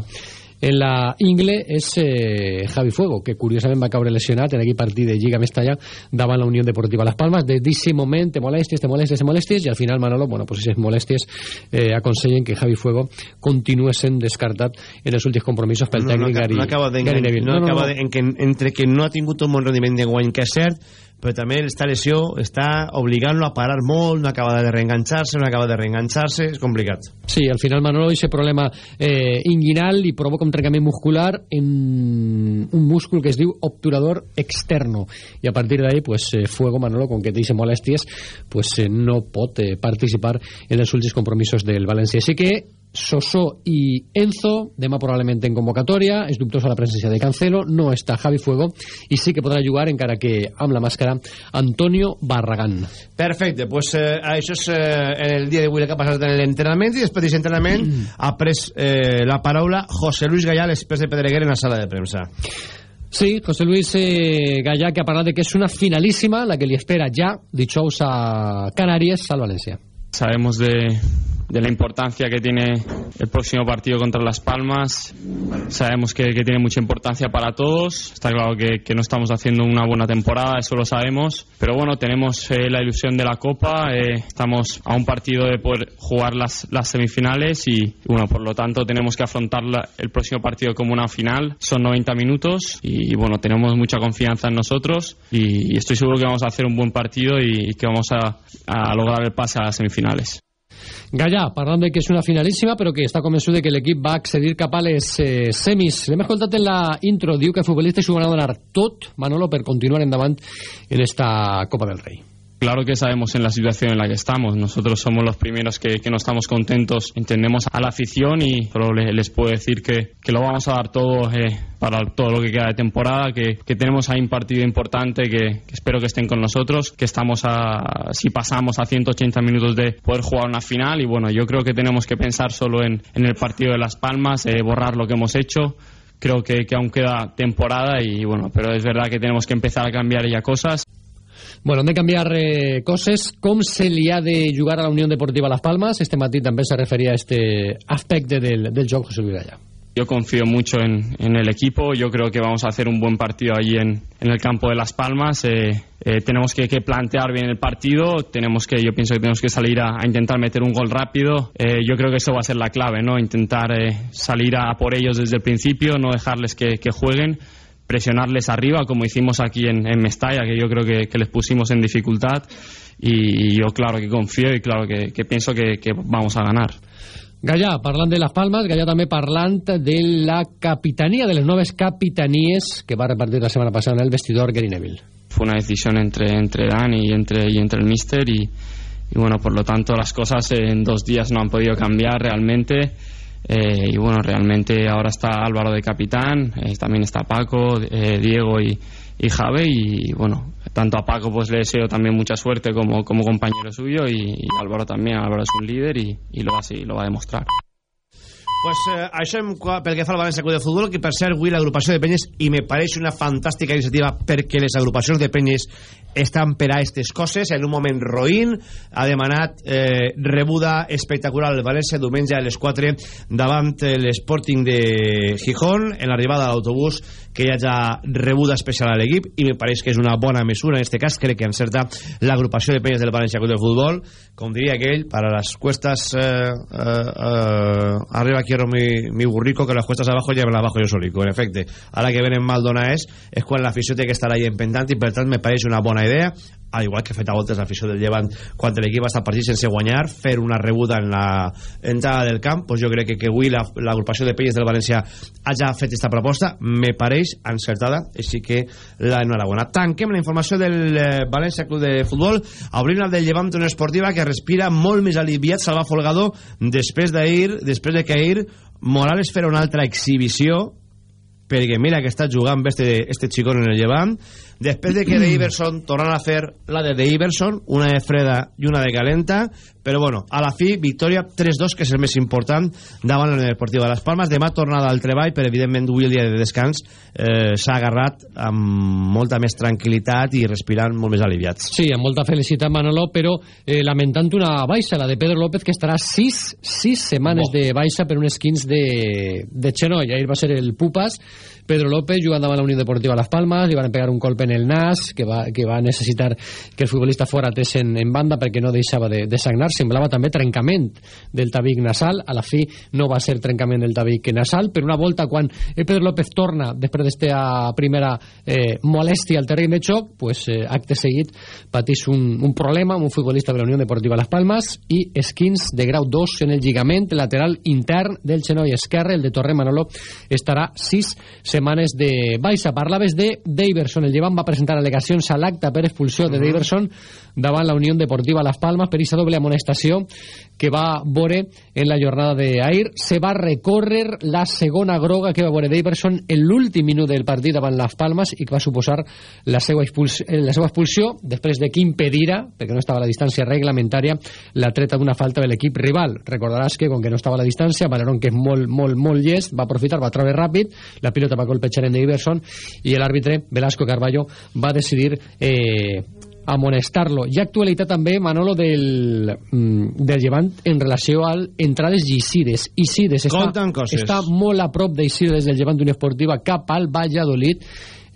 en la ingle és eh, Javi Fuego, que curiosament va caure lesionat en aquell partit de Lliga Mestalla davant la Unió Deportiva Las Palmas. Des d'aquest moment te molestes, te molestes, te molestes, i al final, Manolo, bueno, pues aquestes molèsties eh, aconsellen que Javi Fuego continue sent descartat en els últims compromisos pel no, tècnic no, Gary, no acaba de, Gary Neville. No, No, no, acaba no. De, en que, entre que no ha tingut un bon rendiment de guany, que és cert, però també esta lesió està obligant-lo a parar molt, no acaba de reenganxar-se, no acaba de reenganxar-se, és complicat. Sí, al final Manolo ese problema eh, inguinal i provoca un trencament muscular en un múscul que es diu obturador externo i a partir d'ahí pues, eh, Fuego Manolo, com que té molèsties pues, eh, no pot eh, participar en els últims compromisos del València així que Soso i Enzo demà probablement en convocatòria és dubtosa la presència de Cancelo no està Javi Fuego i sí que podrà jugar encara que amb la màscara Antonio Barragán. Perfecte, pues eh, això és eh, en el dia d'avui el que ha passat en l'entrenament i després d'aquest entrenament ha pres eh, la paraula José Luis Gallà després de Pedreguer en la sala de premsa. Sí, José Luis eh, Gallà que ha parlat de que és una finalíssima la que li espera ja dijous a Canàries al València Sabemos de, de la importancia que tiene el próximo partido contra Las Palmas. Sabemos que, que tiene mucha importancia para todos. Está claro que, que no estamos haciendo una buena temporada, eso lo sabemos. Pero bueno, tenemos eh, la ilusión de la Copa. eh, estamos a un partido de poder jugar las, las semifinales y bueno, por lo tanto tenemos que afrontar la- el próximo partido como una final. Son 90 minutos y bueno, tenemos mucha confianza en nosotros y, y estoy seguro que vamos a hacer un buen partido y, y que vamos a, a lograr el pase a las semifinales. Gallà, parlant de que és una finalíssima però que està convençut de que l'equip va accedir cap a les eh, semis. L'hem escoltat en la intro, diu que els futbolistes s'ho van a donar tot, Manolo, per continuar endavant en esta Copa del Rei Claro que sabemos en la situación en la que estamos. Nosotros somos los primeros que, que no estamos contentos. Entendemos a la afición y solo le- les, puedo decir que, que lo vamos a dar todo eh, para todo lo que queda de temporada, que, que tenemos ahí un partido importante que, que espero que estén con nosotros, que estamos a, si pasamos a 180 minutos de poder jugar una final y bueno, yo creo que tenemos que pensar solo en, en el partido de Las Palmas, eh, borrar lo que hemos hecho. Creo que, que aún queda temporada y bueno, pero es verdad que tenemos que empezar a cambiar ya cosas. Bueno, hem de canviar eh, coses. Se li ha de jugar a la Unió Deportiva Las Palmas? Este matí també se referia a este aspecte del, del joc, José Luis. Yo confío mucho en, en el equipo. Yo creo que vamos a hacer un buen partido allí en, en el campo de Las Palmas. Eh, eh, tenemos que, que plantear bien el partido. Tenemos que, yo pienso que tenemos que salir a, a intentar meter un gol rápido. Eh, yo creo que eso va a ser la clave, ¿no? Intentar eh, salir a, por ellos desde el principio, no dejarles que, que jueguen, presionarles arriba, como hicimos aquí en, en Mestalla, que yo creo que, que les pusimos en dificultad. Y, y yo, claro que confío y claro que, que pienso que, que vamos a ganar. Gallà, parlant de Las Palmas, Gallà també parlant de la capitania, de les noves capitanies que va repartir la setmana passada en el vestidor Gary Neville. fue una decisión entre, entre Dan y entre, y entre el Mister y, y bueno, por lo tanto las cosas en dos días no han podido cambiar realmente eh, y bueno, realmente ahora está Álvaro de capitán, eh, también está Paco, eh, Diego y, y Jave y bueno, tanto a Paco pues le deseo también mucha suerte como, como compañero suyo y, Álvaro también, Álvaro es un líder y, lo, va, a seguir- lo va a demostrar. Pues eh, això qua- pel que fa al de Futbol, que per cert avui l'agrupació de penyes, i me pareix una fantàstica iniciativa perquè les agrupacions de penyes estan per a aquestes coses, en un moment roïn, ha demanat eh, rebuda espectacular al València diumenge a les 4 davant eh, l'Sporting de Gijón, en l'arribada de l'autobús que hi hagi rebuda especial a l'equip i me pareix que és una bona mesura en este cas, crec que encerta l'agrupació de penyes del València Club de Futbol com diria aquell, para las cuestas eh, eh, eh, arriba quiero mi, mi burrico, que las cuestas abajo lleven abajo yo solico. En efecte, ara que venen Maldonaès és quan l'afició té que estar ahí empentant i per tant me pareix una bona idea al igual que ha fet a voltes l'afició del Llevant quan l'equip està partit sense guanyar fer una rebuda en la entrada del camp pues jo crec que, que avui l'agrupació de Pelles del València ha ja fet aquesta proposta me pareix encertada així que la enhorabona. Tanquem la informació del eh, València Club de Futbol. Obrim la del Llevant una esportiva que respira molt més aliviat Salva Folgado després d'ahir després de que ahir Morales farà una altra exhibició perquè mira que està jugant este, este xicón en el Llevant després de que de Iverson tornan a fer la de de Iverson, una de freda i una de calenta, però bueno, a la fi victòria 3-2, que és el més important davant la Deportiva de les Palmes, demà tornada al treball, però evidentment avui el dia de descans eh, s'ha agarrat amb molta més tranquil·litat i respirant molt més aliviats. Sí, amb molta felicitat Manolo, però eh, lamentant una baixa, la de Pedro López, que estarà sis, sis setmanes oh. de baixa per un esquins de, de xenoll, ahir va ser el Pupas, Pedro López jugant davant la Unió Deportiva Las Palmas, li van pegar un colpe en el nas que va, que va necessitar que el futbolista fora atés en, en banda perquè no deixava de, de sagnar, semblava també trencament del tabic nasal, a la fi no va ser trencament del tabic nasal, per una volta quan Pedro López torna després d'esta primera eh, molèstia al terreny de xoc, pues, eh, acte seguit patís un, un problema amb un futbolista de la Unió Deportiva Las Palmas i esquins de grau 2 en el lligament lateral intern del genoll esquerre, el de Torre Manolo estarà 6 setmanes de baixa. Parlaves de Daverson, el llevant va presentar al·legacions a l'acte per expulsió de Daverson davant la Unió Deportiva Las Palmas per aquesta doble amonestació que va veure en la jornada d'ahir. Se va recórrer la segona groga que va veure Daverson en l'últim minut del partit davant Las Palmas i que va suposar la seva, expulsió, la seva expulsió després de que impedira, perquè no estava a la distància reglamentària, la treta d'una falta de l'equip rival. Recordaràs que, com que no estava a la distància, Valerón, que és molt, molt, molt llest, va aprofitar, va treure ràpid, la pilota va colpejar en Daverson i l'àrbitre Velasco Carballo va decidir eh, amonestar-lo. Hi ha actualitat també, Manolo, del, mm, del llevant en relació al entrades Isides. Isides està, està molt a prop d'Isides del llevant d'Unió Esportiva cap al Valladolid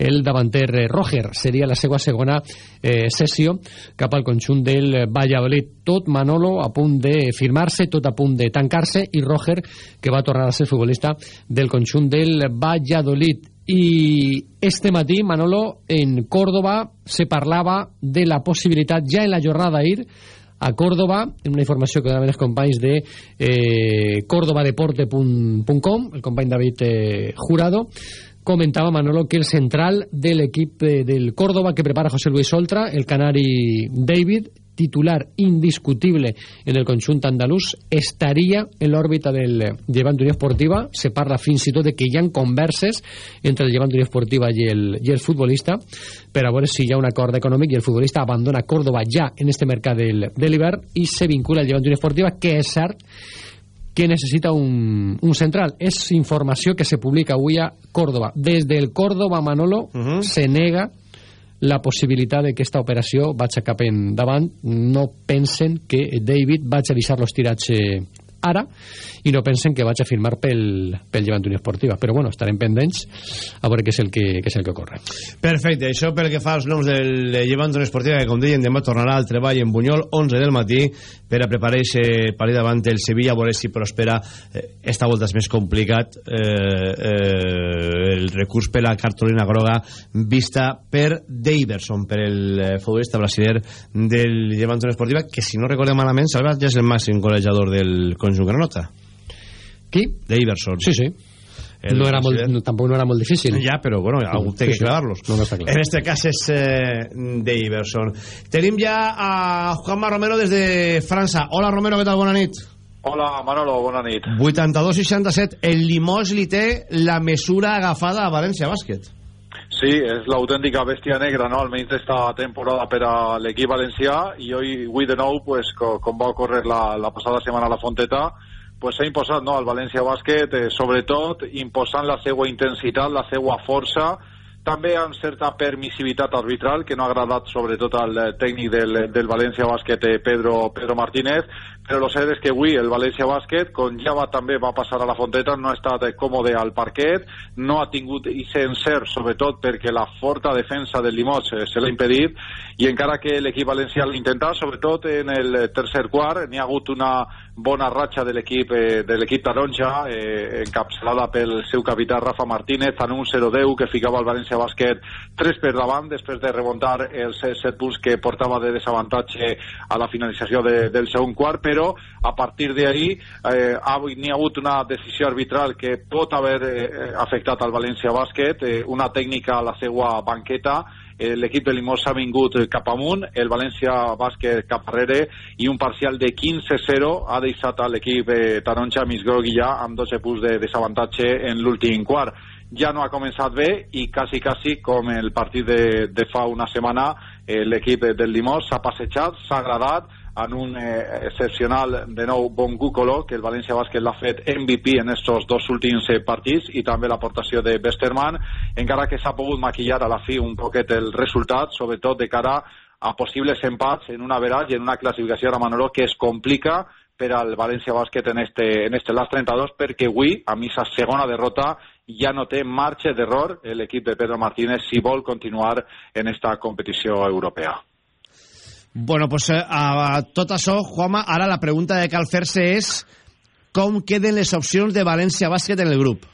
el davanter eh, Roger. Seria la seva segona eh, sessió cap al conjunt del Valladolid. Tot Manolo a punt de firmar-se, tot a punt de tancar-se i Roger que va tornar a ser futbolista del conjunt del Valladolid. I este matí, Manolo, en Córdoba se parlava de la possibilitat, ja en la jornada d'ahir, a Córdoba, en una informació que donaven els companys de eh, el company David eh, Jurado, comentava Manolo que el central de l'equip eh, del Córdoba que prepara José Luis Oltra, el canari David, titular indiscutible en el conjunt andalús, estaria en l'òrbita del Llevant d'Unió Esportiva. Se parla fins i tot de que hi ha converses entre el Llevant d'Unió Esportiva i el, i el futbolista per a veure si hi ha un acord econòmic i el futbolista abandona Córdoba ja en este mercat del, de l'hivern i se vincula al Llevant d'Unió Esportiva, que és cert que necessita un, un central. És informació que se publica avui a Córdoba. Des del Córdoba, Manolo, uh -huh. se nega la possibilitat de que aquesta operació vagi cap endavant. No pensen que David vagi a deixar-los tirats ara i no pensen que vaig a firmar pel, pel Llevant Unió Esportiva. Però bueno, estarem pendents a veure què és el que, què és el que ocorre. Perfecte, això pel que fa als noms del Llevant Unió Esportiva que com deien demà tornarà al treball en Bunyol 11 del matí per a preparar aquest partit davant del Sevilla a veure si prospera eh, esta volta és més complicat eh, eh, el recurs per la cartolina groga vista per Daverson per el eh, futbolista brasiler del Llevant Unió Esportiva que si no recordem malament Salvat ja és el màxim golejador del conjunt granota qui? D'Iverson. Sí, sí. El no era molt, no, tampoc no era molt difícil. Ja, però bueno, algú té sí, que clavar-los. No, no clar. En este cas és eh, d'Iverson. Tenim ja a Juanma Romero des de França. Hola, Romero, què tal? Bona nit. Hola, Manolo, bona nit. 82-67. El Limós li té la mesura agafada a València Bàsquet. Sí, és l'autèntica bèstia negra, no? almenys d'esta temporada per a l'equip valencià i avui, avui de nou, pues, com, com va ocórrer la, la passada setmana a la Fonteta, pues s'ha imposat no, el València Bàsquet, eh, sobretot imposant la seva intensitat, la seva força, també amb certa permissivitat arbitral que no ha agradat sobretot al eh, tècnic del, del València Bàsquet eh, Pedro, Pedro Martínez però el cert és que avui el València Bàsquet, com ja va, també va passar a la Fonteta, no ha estat còmode al parquet, no ha tingut i encert, sobretot perquè la forta defensa del Limots eh, se l'ha impedit, i encara que l'equip valencià l'ha intentat, sobretot en el tercer quart, n'hi ha hagut una bona ratxa de l'equip eh, de l'equip taronja eh, encapçalada pel seu capità Rafa Martínez en un 0-10 que ficava el València Bàsquet 3 per davant després de remuntar els 7 punts que portava de desavantatge a la finalització de, del segon quart però a partir d'ahir eh, n'hi ha hagut una decisió arbitral que pot haver eh, afectat al València Bàsquet eh, una tècnica a la seva banqueta Eh, l'equip de Limós ha vingut cap amunt, el València Bàsquet cap arrere i un parcial de 15-0 ha deixat a l'equip eh, taronja mig ja amb 12 punts de desavantatge en l'últim quart. Ja no ha començat bé i quasi, quasi com el partit de, de fa una setmana eh, l'equip del Limós s'ha passejat, s'ha agradat, en un eh, excepcional de nou bon Gucolo, que el València Bàsquet l'ha fet MVP en estos dos últims eh, partits i també l'aportació de Westerman, encara que s'ha pogut maquillar a la fi un poquet el resultat, sobretot de cara a possibles empats en una veratge i en una classificació de Manolo que es complica per al València Bàsquet en este, en este last 32 perquè avui, a missa segona derrota, ja no té marge d'error l'equip de Pedro Martínez si vol continuar en esta competició europea. Bueno, pues eh, a, a tot això, Juanma, ara la pregunta de cal fer-se és com queden les opcions de València Bàsquet en el grup?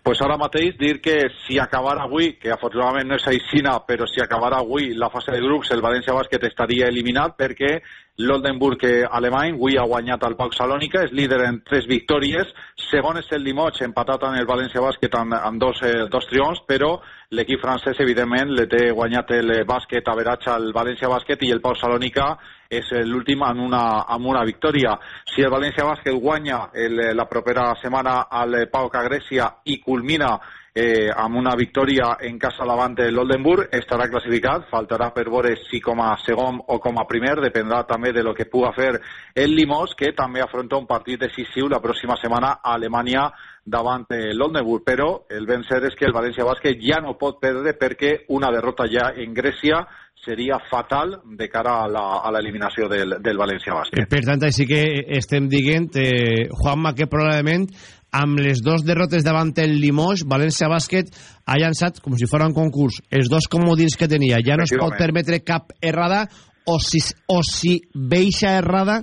Pues ara mateix dir que si acabara avui, que afortunadament no és aixina, però si acabara avui la fase de grups, el València Bàsquet estaria eliminat perquè L'Oldenburg eh, alemany avui ha guanyat el Pau Salònica, és líder en tres victòries, segon és el Limoges, empatat amb el València Bàsquet amb, amb dos, eh, dos triomfs, però l'equip francès, evidentment, le té guanyat el bàsquet a veratge al València Bàsquet i el Pau Salònica és l'últim amb, una, amb una victòria. Si el València Bàsquet guanya el, la propera setmana al Pau Cagrècia i culmina eh, amb una victòria en casa davant de l'Oldenburg estarà classificat, faltarà per veure si com a segon o com a primer, dependrà també de lo que puga fer el Limós, que també afronta un partit decisiu la pròxima setmana a Alemanya davant de l'Oldenburg, però el ben cert és que el València Bàsquet ja no pot perdre perquè una derrota ja en Grècia seria fatal de cara a l'eliminació del, del València Bàsquet. Per tant, així que estem dient, eh, Juanma, que probablement amb les dos derrotes davant el Limoges, València Bàsquet ha llançat, com si fos un concurs, els dos comodins que tenia. Ja no es pot permetre cap errada, o si, o si veixa errada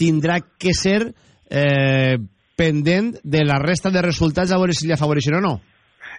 tindrà que ser eh, pendent de la resta de resultats a veure si li afavoreixen o no.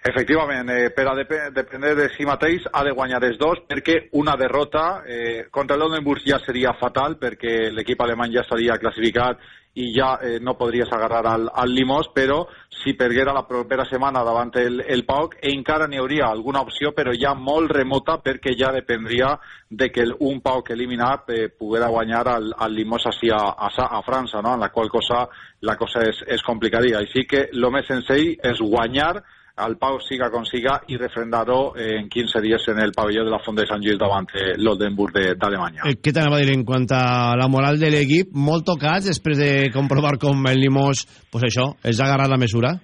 Efectivament, eh, per a dep dependre de si mateix ha de guanyar els dos perquè una derrota eh, contra l'Oldenburg ja seria fatal perquè l'equip alemany ja estaria classificat i ja eh, no podries agarrar al, al Limós, però si perguera la propera setmana davant el, el PAOC encara n'hi hauria alguna opció, però ja molt remota perquè ja dependria de que el, un PAOC eliminat eh, poguera guanyar al, al Limós així a, a, a França, no? en la qual cosa la cosa és, és complicaria. Així que el més senzill és guanyar al Pau siga com siga i refrendar-ho en 15 dies en el pavelló de la Font de Sant Gil davant l'Oldenburg d'Alemanya. Eh, què t'anava a dir en quant a la moral de l'equip? Molt tocats després de comprovar com el Limós, pues això, és agarrar la mesura?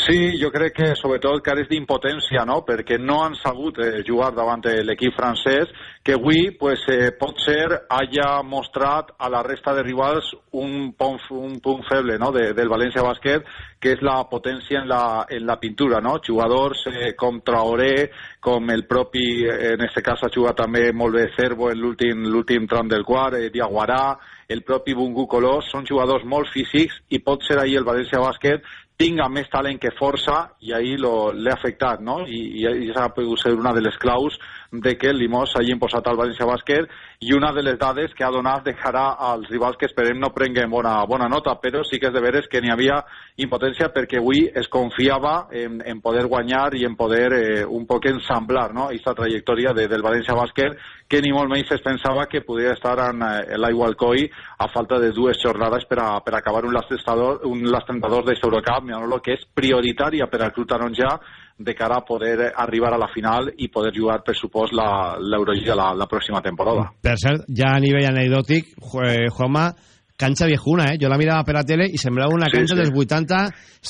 Sí, jo crec que sobretot cares d'impotència, no? perquè no han sabut eh, jugar davant de l'equip francès, que avui pues, eh, pot ser haya mostrat a la resta de rivals un punt, un punt feble no? de, del València Bàsquet, que és la potència en la, en la pintura. No? Jugadors eh, com Traoré, com el propi, en aquest cas ha jugat també molt bé Cervo en l'últim tram del quart, eh, Diaguarà, el propi Bungu Colós, són jugadors molt físics i pot ser ahir el València Bàsquet tinga més talent que força i ahir l'ha afectat, no? I, i, i ha pogut ser una de les claus de que el Limós s'hagi imposat al València Bàsquet i una de les dades que ha donat de cara als rivals que esperem no prenguen bona, bona nota, però sí que és de veres que n'hi havia impotència perquè avui es confiava en, en poder guanyar i en poder eh, un poc ensamblar no? aquesta trajectòria de, del València Bàsquet que ni molt menys es pensava que podia estar en, en eh, l'aigua al coi a falta de dues jornades per, a, per acabar un last, un last 32 d'Eurocup, que és prioritària per al Club Taronja de cara a poder arribar a la final i poder jugar, per supòs, l'Eurolliga la, la pròxima temporada. Per cert, ja a nivell anecdòtic, Juanma, canxa viejuna, eh? Jo la mirava per la tele i semblava una canxa sí, sí. dels 80,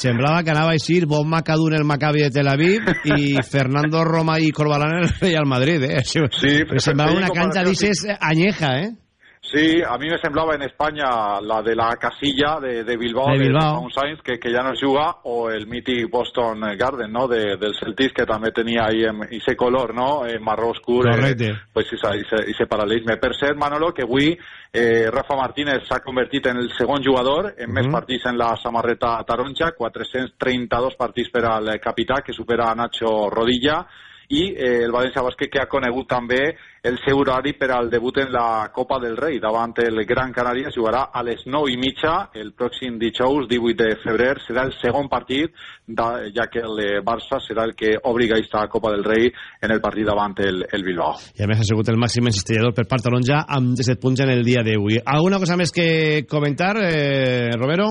semblava que anava a eixir Bob Macadú en el Maccabi de Tel Aviv i Fernando Roma i Corbalán en el Real Madrid, eh? Sí, semblava una canxa, dices, añeja, eh? Sí, a mí me semblaba en España la de la casilla de, de Bilbao, De Bilbao. Mount Sainz, que, que ya no es juga, o el mític Boston Garden, ¿no?, de, del Celtics, que també tenia ahí en, ese color, no?, en marró oscur, eh, pues ese, ese, paral·lelisme. Per cert, Manolo, que avui eh, Rafa Martínez s'ha convertit en el segon jugador en més Mhm. partits en la samarreta taronja, 432 partits per al capità, que supera a Nacho Rodilla, i eh, el València Bàsquet que ha conegut també el seu horari per al debut en la Copa del Rei davant el Gran Canària jugarà a les 9 i mitja el pròxim dijous 18 de febrer serà el segon partit da, ja que el eh, Barça serà el que obliga aquesta Copa del Rei en el partit davant el, el Bilbao I a més ha sigut el màxim encistellador per part taronja amb 17 punts en el dia d'avui. Alguna cosa més que comentar, eh, Romero?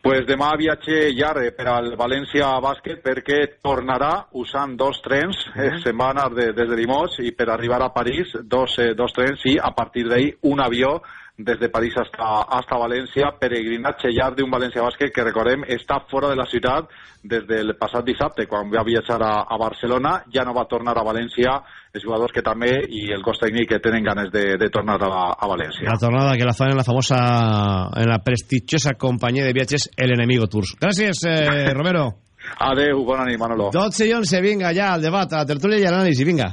Pues demà viatge llarg per al València Bàsquet perquè tornarà usant dos trens, eh, se'n va anar de, des de Limós i per arribar a París dos, eh, dos trens i a partir d'ahí un avió des de París hasta, hasta València, peregrinatge llarg d'un València Bàsquet que recordem està fora de la ciutat des del passat dissabte quan va viatjar a, a Barcelona, ja no va tornar a València els jugadors que també i el cos tècnic que tenen ganes de, de tornar a, a València. La tornada que la fan en la famosa, en la prestigiosa companyia de viatges El Enemigo Tours. Gràcies, eh, Romero. Adeu, bona nit, Manolo. 12 i 11, vinga, ja, al debat, a la tertúlia i a l'anàlisi, vinga.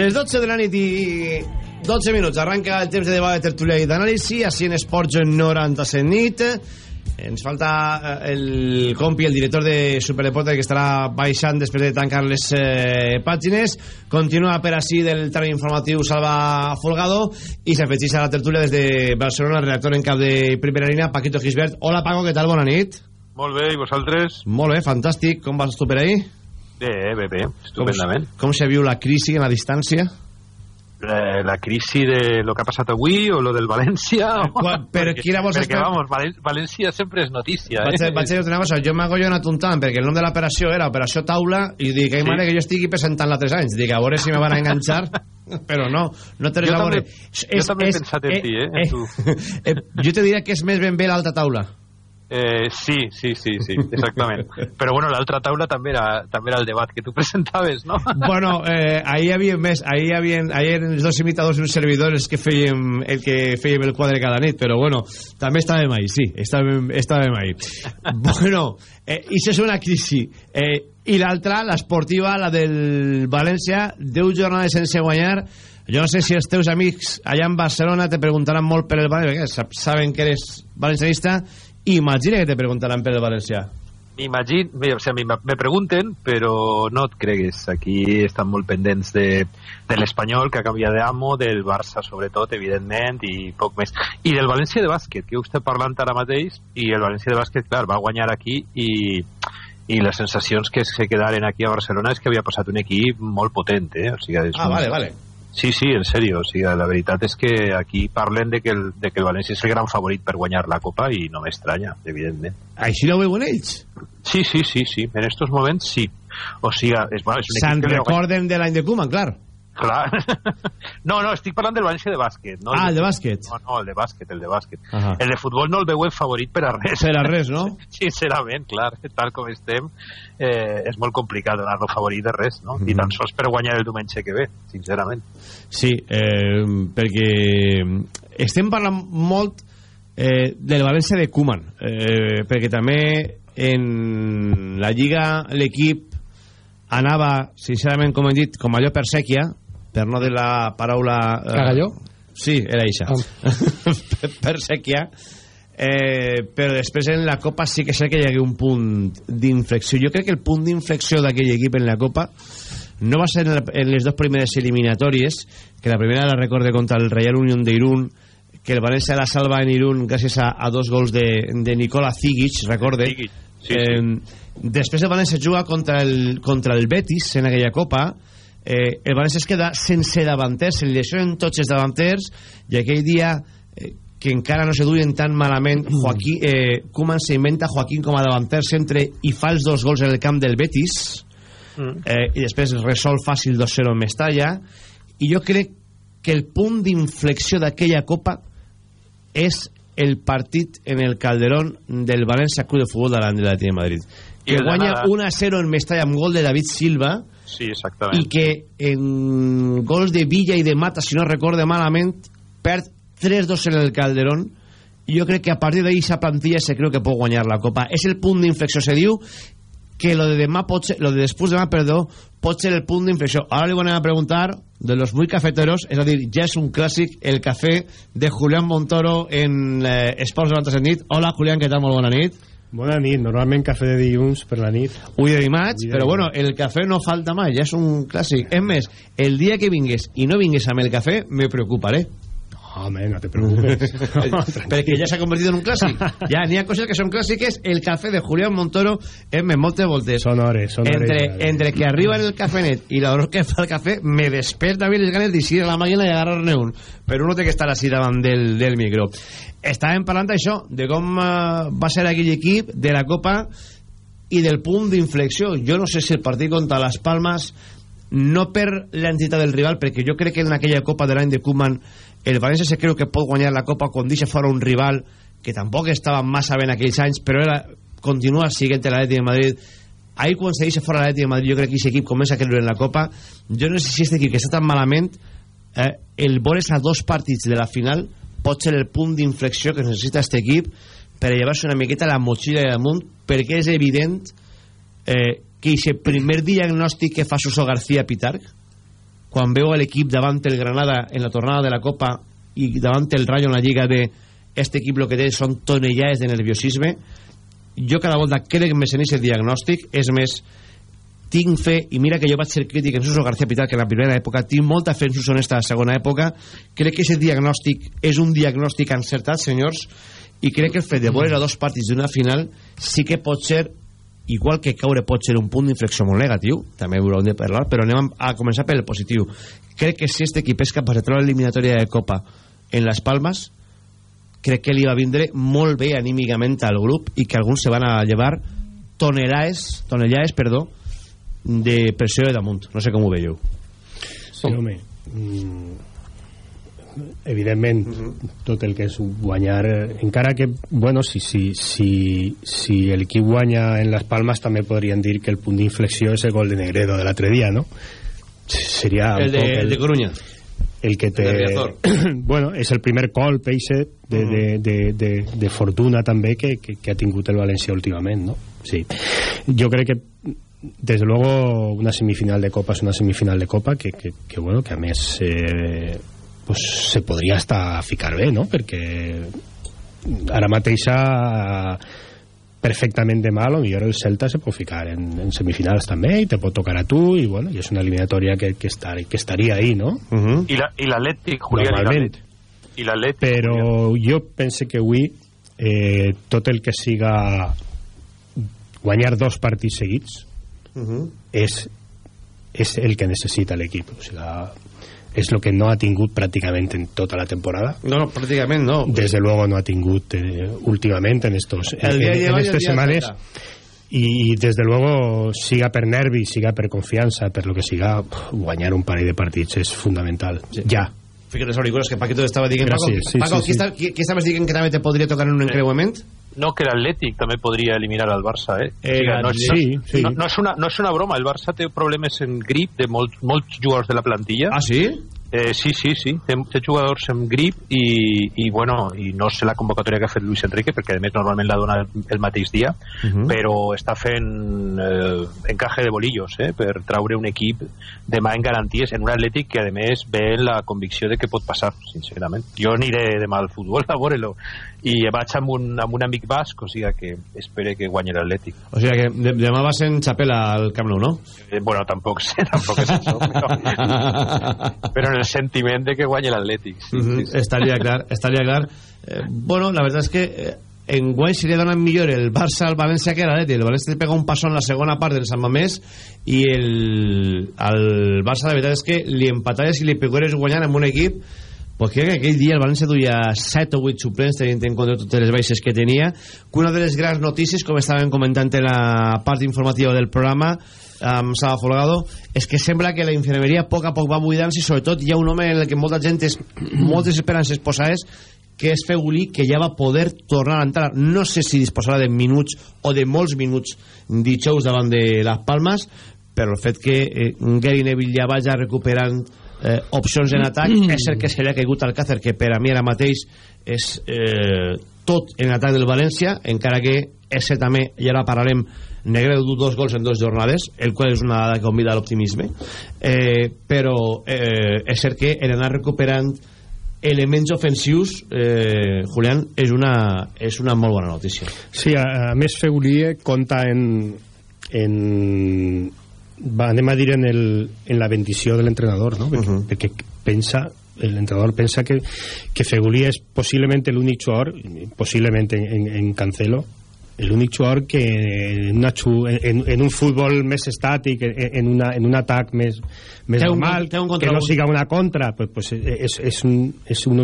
Les 12 de la nit i 12 minuts. Arranca el temps de debat de tertúlia i d'anàlisi, així en Esports 97 nit. Ens falta eh, el compi, el director de Superdeporte, que estarà baixant després de tancar les eh, pàgines. Continua per així del tren informatiu Salva Folgado i s'afegeix a la tertúlia des de Barcelona, redactor en cap de Primera Línia, Paquito Gisbert. Hola, Paco, què tal? Bona nit. Molt bé, i vosaltres? Molt bé, fantàstic. Com vas tu per ahí? Bé, bé, bé, estupendament. Com, com se viu la crisi en la distància? La, la crisi de lo que ha passat avui o lo del València? Quan- per quina vols Perquè, estar- vamos, Valen- València sempre és notícia, Vaig, eh? vaig dir una cosa, jo m'hago jo anar apuntant perquè el nom de l'operació era Operació Taula i dic, ai Sí. mare que jo estigui presentant-la 3 anys dic, a veure si me van a enganxar però no, no té res a veure jo també he pensat en ti, eh, en tu. eh, jo te diria que és més ben bé l'alta taula Eh, sí, sí, sí, sí, exactament. Però bueno, l'altra taula també era, també era el debat que tu presentaves, no? bueno, eh, ahir hi havia més ahir hi havia, ahir eren els dos imitadors i un servidor els que fèiem el que fèiem el quadre cada nit però bueno, també estàvem ahí sí, estàvem, estàvem ahí bueno, eh, i això és una crisi eh, i l'altra, l'esportiva la del València 10 jornades sense guanyar jo no sé si els teus amics allà en Barcelona te preguntaran molt per el València perquè saben que eres valencianista imagina que te preguntaran per el València M'imagino, o sigui, me, pregunten, però no et cregues. Aquí estan molt pendents de, de l'Espanyol, que ha canviat d'amo, del Barça, sobretot, evidentment, i poc més. I del València de bàsquet, que ho estem parlant ara mateix, i el València de bàsquet, clar, va guanyar aquí i, i les sensacions que se quedaren aquí a Barcelona és que havia passat un equip molt potent, eh? O sigui, és ah, un... vale, vale Sí, sí, en sèrio. O sigui, la veritat és que aquí parlen de que, el, de que el València és el gran favorit per guanyar la Copa i no m'estranya, evidentment. així no ho veuen ells Sí, sí, sí, sí. En estos moments sí. O sigui, és, bueno, és un se'n que recorden de l'any de Koeman, clar Clar. no, no, estic parlant del València de bàsquet. No? Ah, el de bàsquet. No, no, el de bàsquet, el de bàsquet. Ahà. El de futbol no el veuen favorit per a res. Per a res, no? Sincerament, clar, tal com estem, eh, és molt complicat donar-lo favorit de res, no? Mhm. I tan sols per guanyar el diumenge que ve, sincerament. Sí, eh, perquè estem parlant molt eh, del València de Koeman, eh, perquè també en la Lliga l'equip anava, sincerament, com hem dit, com allò per sèquia, per no dir la paraula... Eh, Cagalló? Sí, era Ixa. per, per sequia. Eh, però després en la Copa sí que sé que hi hagué un punt d'inflexió. Jo crec que el punt d'inflexió d'aquell equip en la Copa no va ser en, la, en les dues primeres eliminatòries, que la primera la recorde contra el Real Unión de Irún, que el València la salva en Irún gràcies a, a dos gols de, de Nicola Zigic, recorde. Zigic, sí, eh, després el València juga contra el, contra el Betis en aquella Copa, eh, el València es queda sense davanters, se li lesionen tots els davanters, i aquell dia eh, que encara no se duien tan malament Joaquín, eh, Koeman s'inventa Joaquín com a davanter centre i fa els dos gols en el camp del Betis. Eh, i després resol fàcil 2-0 en Mestalla. I jo crec que el punt d'inflexió d'aquella copa és el partit en el Calderón del València Club de Futbol de l'Atlètic de Madrid I que guanya d'anada. 1-0 en Mestalla amb gol de David Silva Sí, exactament. i que en gols de Villa i de Mata, si no recorde malament, perd 3-2 en el Calderón i jo crec que a partir d'ahí esa plantilla se creu que pot guanyar la Copa. És el punt d'inflexió, se diu que lo de demà pot ser, lo de després de demà, perdó, pot ser el punt d'inflexió. Ara li volen a preguntar de los muy cafeteros, és a dir, ja és un clàssic el cafè de Julián Montoro en eh, Esports 97 nit. Hola, Julián, què tal? Molt bona nit. Bona nit, normalment cafè de dilluns per la nit. Avui de dimarts, però bueno, el cafè no falta mai, ja és un clàssic. És més, el dia que vingués i no vingués amb el cafè, me preocuparé. Home, no te preocupes. perquè ja s'ha convertit en un clàssic. Ja n'hi ha coses que són clàssiques. El cafè de Julián Montoro és més moltes voltes. Són hores, són hores. Entre, entre que arriba en el cafenet i l'hora que fa el cafè, me desperta a mi les ganes d'eixir a la màquina i agarrar-ne un. Però uno té que estar així davant del, del micro. Estàvem parlant d'això, de com va ser aquell equip, de la Copa i del punt d'inflexió. Jo no sé si el partit contra les Palmes no per l'entitat del rival, perquè jo crec que en aquella Copa de l'any de Koeman el València se creu que pot guanyar la Copa quan deixa fora un rival que tampoc estava massa bé en aquells anys, però era, continua siguent l'Atlètic de Madrid. Ahir quan se deixa fora l'Atlètic de Madrid jo crec que aquest equip comença a creure en la Copa. Jo no sé si aquest equip que està tan malament eh, el veure's a dos partits de la final pot ser el punt d'inflexió que necessita aquest equip per llevar-se una miqueta la motxilla de damunt perquè és evident eh, que aquest primer diagnòstic que fa Suso García Pitarc quan veu l'equip davant el Granada en la tornada de la Copa i davant el Rayo en la Lliga de este equip lo que té són tonellades de nerviosisme. Jo cada volta crec més en aquest diagnòstic és més tinc fe, i mira que jo vaig ser crític en Suso García Pitar, que en la primera època tinc molta fe en Suso en esta segona època. Crec que aquest diagnòstic és un diagnòstic encertat, senyors i crec que el fet de veure a dos partits d'una final sí que pot ser igual que caure pot ser un punt d'inflexió molt negatiu, també ho haurem de parlar, però anem a començar pel positiu. Crec que si aquest equip és capaç de treure l'eliminatòria de Copa en les Palmes, crec que li va vindre molt bé anímicament al grup i que alguns se van a llevar tonelades, tonellades, perdó, de pressió de damunt. No sé com ho veieu. Sí, home. Mm, evidentment, tot el que és guanyar... Encara que, bueno, si, si, si, si l'equip guanya en les Palmes també podrien dir que el punt d'inflexió és el gol de Negredo de l'altre dia, no? Seria El de, poc el de Coruña. el que te... de Riazor. bueno, és el primer col, Peixe, de, de, de, de, de fortuna també que, que, que ha tingut el València últimament, no? Sí. Jo crec que desde luego una semifinal de Copa és una semifinal de Copa que, que, que bueno, que a més eh, pues se podria hasta ficar bé, no? Perquè ara mateixa perfectament demà a lo millor el Celta se pot ficar en, en semifinals també i te pot tocar a tu i bueno, i és una eliminatòria que, que, estar, que estaria ahí, no? Uh -huh. I la- i l'Atlètic, Julián, i Normalment. l'Atlètic. I l'Atlètic, però jo pense que avui eh, tot el que siga guanyar dos partits seguits Uh -huh. és, és el que necessita l'equip o sigui, és el que no ha tingut pràcticament en tota la temporada No, no, pràcticament no. desde luego no ha tingut eh, últimament en estos El en, en el estas salta. i, i desde luego siga per nervi, siga per confiança per lo que siga, guanyar un parell de partits és fundamental, ja Fica't les auricules que Paquito estava dient. Gràcies, Paco, sí, Paco sí, qui, sí. Està, qui, qui estaves dient que també te podria tocar en un encreuament? No, que l'Atlètic també podria eliminar el Barça, eh? Eh, no, és, sí, sí. No, no, és una, no és una broma, el Barça té problemes en grip de molts, molts jugadors de la plantilla. Ah, sí? Eh, sí, sí, sí. Té, té jugadors amb grip i, i, bueno, i no sé la convocatòria que ha fet Luis Enrique, perquè a més normalment la dona el, el mateix dia, uh -huh. però està fent eh, encaje de bolillos eh, per traure un equip demà en garanties en un atlètic que a més ve la convicció de que pot passar, sincerament. Jo aniré demà al futbol a veure-lo i vaig amb un, amb un amic basc, o sigui que espere que guanyi l'Atlètic. O sigui que de, demà vas en xapela al Camp Nou, no? Eh, bueno, tampoc sé, tampoc és això, però, però en el sentiment de que guanyi l'Atlètic. Sí, uh -huh. sí, sí. Estaria clar, estaria clar. Eh, bueno, la verdad es que eh, en guany se li dona millor el Barça al València que l'Atlètic. El València pega un passó en la segona part del Sant Mamés i el, el Barça la veritat és que li empatares i li pegueres guanyant amb un equip pues crec que aquell dia el València duia 7 o 8 suplents tenint en compte totes les baixes que tenia. Que una de les grans notícies com estàvem comentant en la part informativa del programa amb Saba Folgado és que sembla que la infermeria a poc a poc va buidant-se i sobretot hi ha un home en el que molta gent és, moltes esperances posades que és Fegulí que ja va poder tornar a entrar no sé si disposarà de minuts o de molts minuts dijous davant de les Palmes però el fet que eh, Gary Neville ja vagi recuperant opcions en atac és el que se li ha caigut al Càcer que per a mi ara mateix és eh, tot en atac del València encara que ese també i ara parlarem Negredo dos gols en dos jornades el qual és una dada que convida a l'optimisme. Eh, però eh, és cert que en anar recuperant elements ofensius eh, Julián és una, és una molt bona notícia. Sí, a, a més Feulie compta en, en va, anem a dir en, el, en la bendició de l'entrenador no? perquè, uh -huh. perquè pensa l'entrenador pensa que, que Fegulí és possiblement l'únic jugador possiblement en, en, en Cancelo l'únic jugador que en, una, en, en un futbol més estàtic en, una, en un atac més, més té un, normal, té un que no siga una contra pues, pues és, és, un, és un,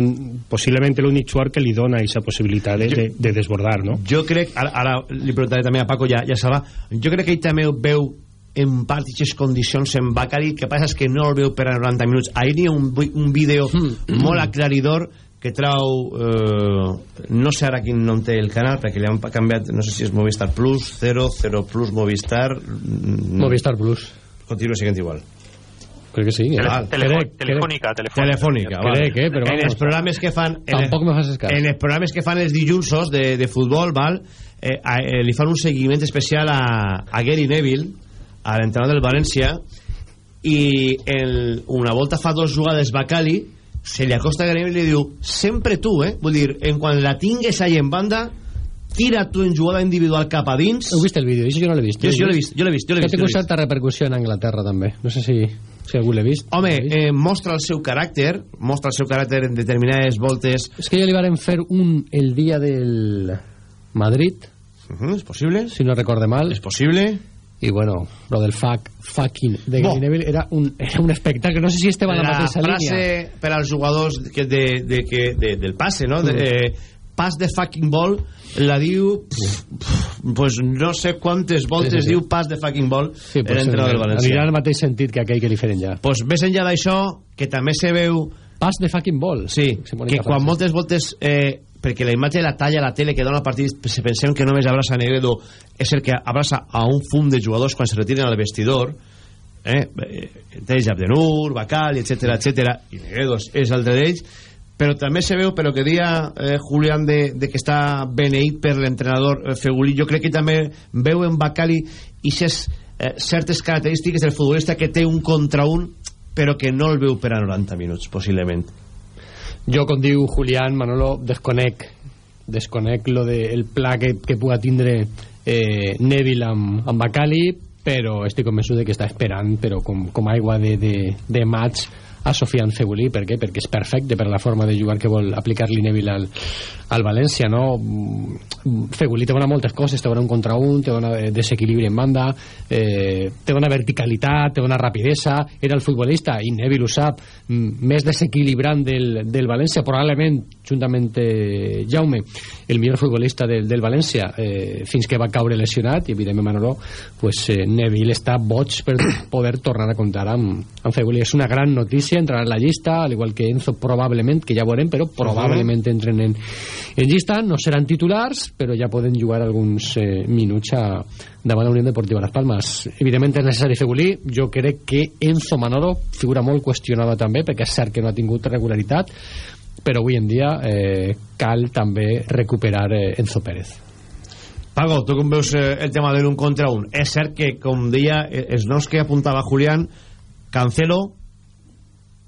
possiblement l'únic jugador que li dona aquesta possibilitat de, de, de desbordar no? jo crec, ara, ara li preguntaré també a Paco ja, ja sabrà, jo crec que ell també veu en part aquestes condicions en Bacari que passa és que no el veu per a 90 minuts. Ahir hi ha un, un vídeo mm. molt aclaridor que trau eh, no sé ara quin nom té el canal perquè li han canviat, no sé si és Movistar Plus 0, 0 Plus, Movistar mm, Movistar Plus. Continua sent igual. Crec que sí Tele eh? telefò telefònica, telefònica telefònica vale. crec, eh, però en els programes que fan tampoc me facis cas. en els programes que fan els dijunsos de, de futbol val, eh, eh, li fan un seguiment especial a, a Gary Neville a l'entrenador del València i el, una volta fa dos jugades Bacali se li acosta Neville i li diu sempre tu, eh? vull dir, en quan la tingues ahí en banda tira tu en jugada individual cap a dins. Heu vist el vídeo? això jo no l'he vist. Jo, jo l'he vist, jo l'he vist, jo l'he que vist, té l'he vist. certa repercussió en Anglaterra també. No sé si, si algú l'ha vist. Home, eh, mostra el seu caràcter mostra el seu caràcter en determinades voltes. És que ja li varen fer un el dia del Madrid. Uh -huh, és possible. Si no recorde mal. És possible i bueno, lo del fuck, fucking de Gary. Neville era un, era un espectacle no sé si este va en la, la mateixa frase línia per als jugadors que de, de, que, de, del passe no? de, eh, pas de fucking ball la diu pf, pf, pues no sé quantes voltes Sí, sí, sí. diu pas de fucking ball sí, pues, l'entrenador del anirà València al mateix sentit que aquell que li feren ja pues més enllà d'això que també se veu pas de fucking ball sí, que quan frase. moltes voltes eh, perquè la imatge de la talla a la tele que dona el partit se pensem que només abraça Negredo és el que abraça a un fum de jugadors quan se retiren al vestidor eh, eh, entre ells Abdenur, Bacal, etc etc i Negredo és- el d'ells. Però també se veu, però que dia eh, Julián de, de que està beneït per l'entrenador eh, Fegulí, jo crec que també veu en Bacali ixes eh, certes característiques del futbolista que té un contra un però que no el veu per a 90 minuts possiblement jo com diu Julián Manolo desconec desconec lo de el pla que, que puga tindre eh, Neville amb, amb Bacali però estic convençut de que està esperant però com, com aigua de, de, de maig a Sofian Febulí, per què? Perquè és perfecte per la forma de jugar que vol aplicar-li Neville al, al València, no? Mm, Febulí té bona moltes coses, té bona un contra un, té bona eh, desequilibri en banda, eh, té bona verticalitat, té bona rapidesa, era el futbolista, i Neville ho sap, mm, més desequilibrant del, del València, probablement, juntament eh, Jaume, el millor futbolista del, del València, eh, fins que va caure lesionat, i evidentment Manolo, pues, eh, Neville està boig per poder tornar a comptar amb, amb Febulí. És una gran notícia, València, entrarà en la llista, al igual que Enzo probablement, que ja veurem, però probablement entren en, en llista, no seran titulars, però ja poden jugar alguns eh, minuts a, davant la Unió Deportiva Las Palmas. Evidentment és necessari fer Gulí, jo crec que Enzo Manolo figura molt qüestionada també, perquè és cert que no ha tingut regularitat, però avui en dia eh, cal també recuperar eh, Enzo Pérez. Pago, tu com veus eh, el tema de l'un contra un? És cert que, com deia, eh, els noms que apuntava Julián, Cancelo,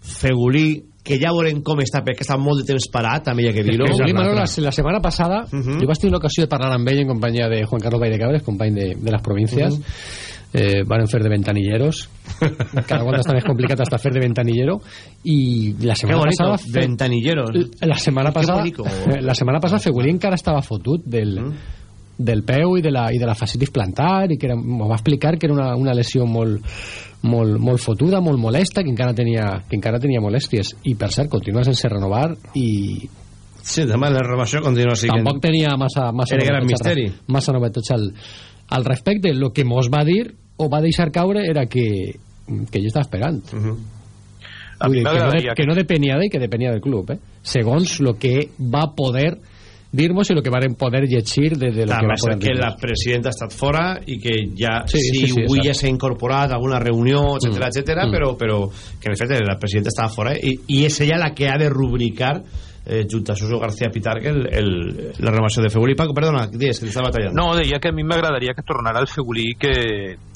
Fegulí, que ja veurem com està, perquè està molt de temps parat, també hi ha que dir-ho. Manolo, la, la setmana passada, uh -huh. jo vaig tenir l'ocasió de parlar amb ell en companyia de Juan Carlos Baire company de, de les províncies, uh -huh. eh, van fer de ventanilleros cada volta està més complicat hasta fer de ventanillero i la setmana bonito, passada fe... ventanilleros la setmana passada la setmana passada Fegulí encara estava fotut del, mm del peu i de la, i de la fascitis plantar i que era, va explicar que era una, una lesió molt, molt, molt fotuda, molt molesta que encara tenia, que encara tenia molèsties i per cert continua sense renovar i Sí, demà la renovació continua sent... Tampoc tenia massa, massa, Era gran misteri. massa novetats al, al respecte. El que mos va dir o va deixar caure era que, que ell estava esperant. Uh -huh. Vull dir, que, no de, que no depenia d'ell, que depenia del club. Eh? Segons el que va poder dir-nos i el que varen poder llegir de, de lo que va poder que la presidenta ha estat fora i que ja, Sí, sí, sí, sí, avui ja s'ha incorporat a alguna reunió, etc Mm. etc, Mm. però, però que en efecte la presidenta estava fora i, i és ella la que ha de rubricar eh, junt a Suso García Pitarque el, el, la renovació de Feguli. Paco, perdona, digues, que t'estava tallant. No, deia que a mi m'agradaria que tornara el Fegulí que,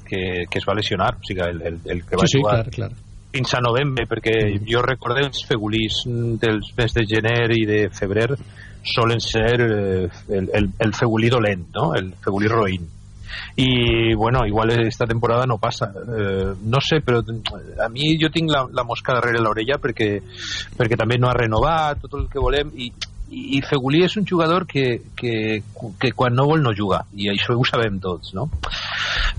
que, que es va lesionar, o sigui, el, el, el que va Sí, sí, jugar clar, clar. fins a novembre, perquè jo recordé els Fegulís dels mes de gener i de febrer solen ser eh, el, el, el Fegulí dolent, no? el Fegulí roïn. i bueno, igual esta temporada no passa eh, no sé, però a mi jo tinc la, la mosca darrere l'orella perquè, perquè també no ha renovat tot el que volem i, i Fegulí és un jugador que, que, que quan no vol no juga i això ho sabem tots no?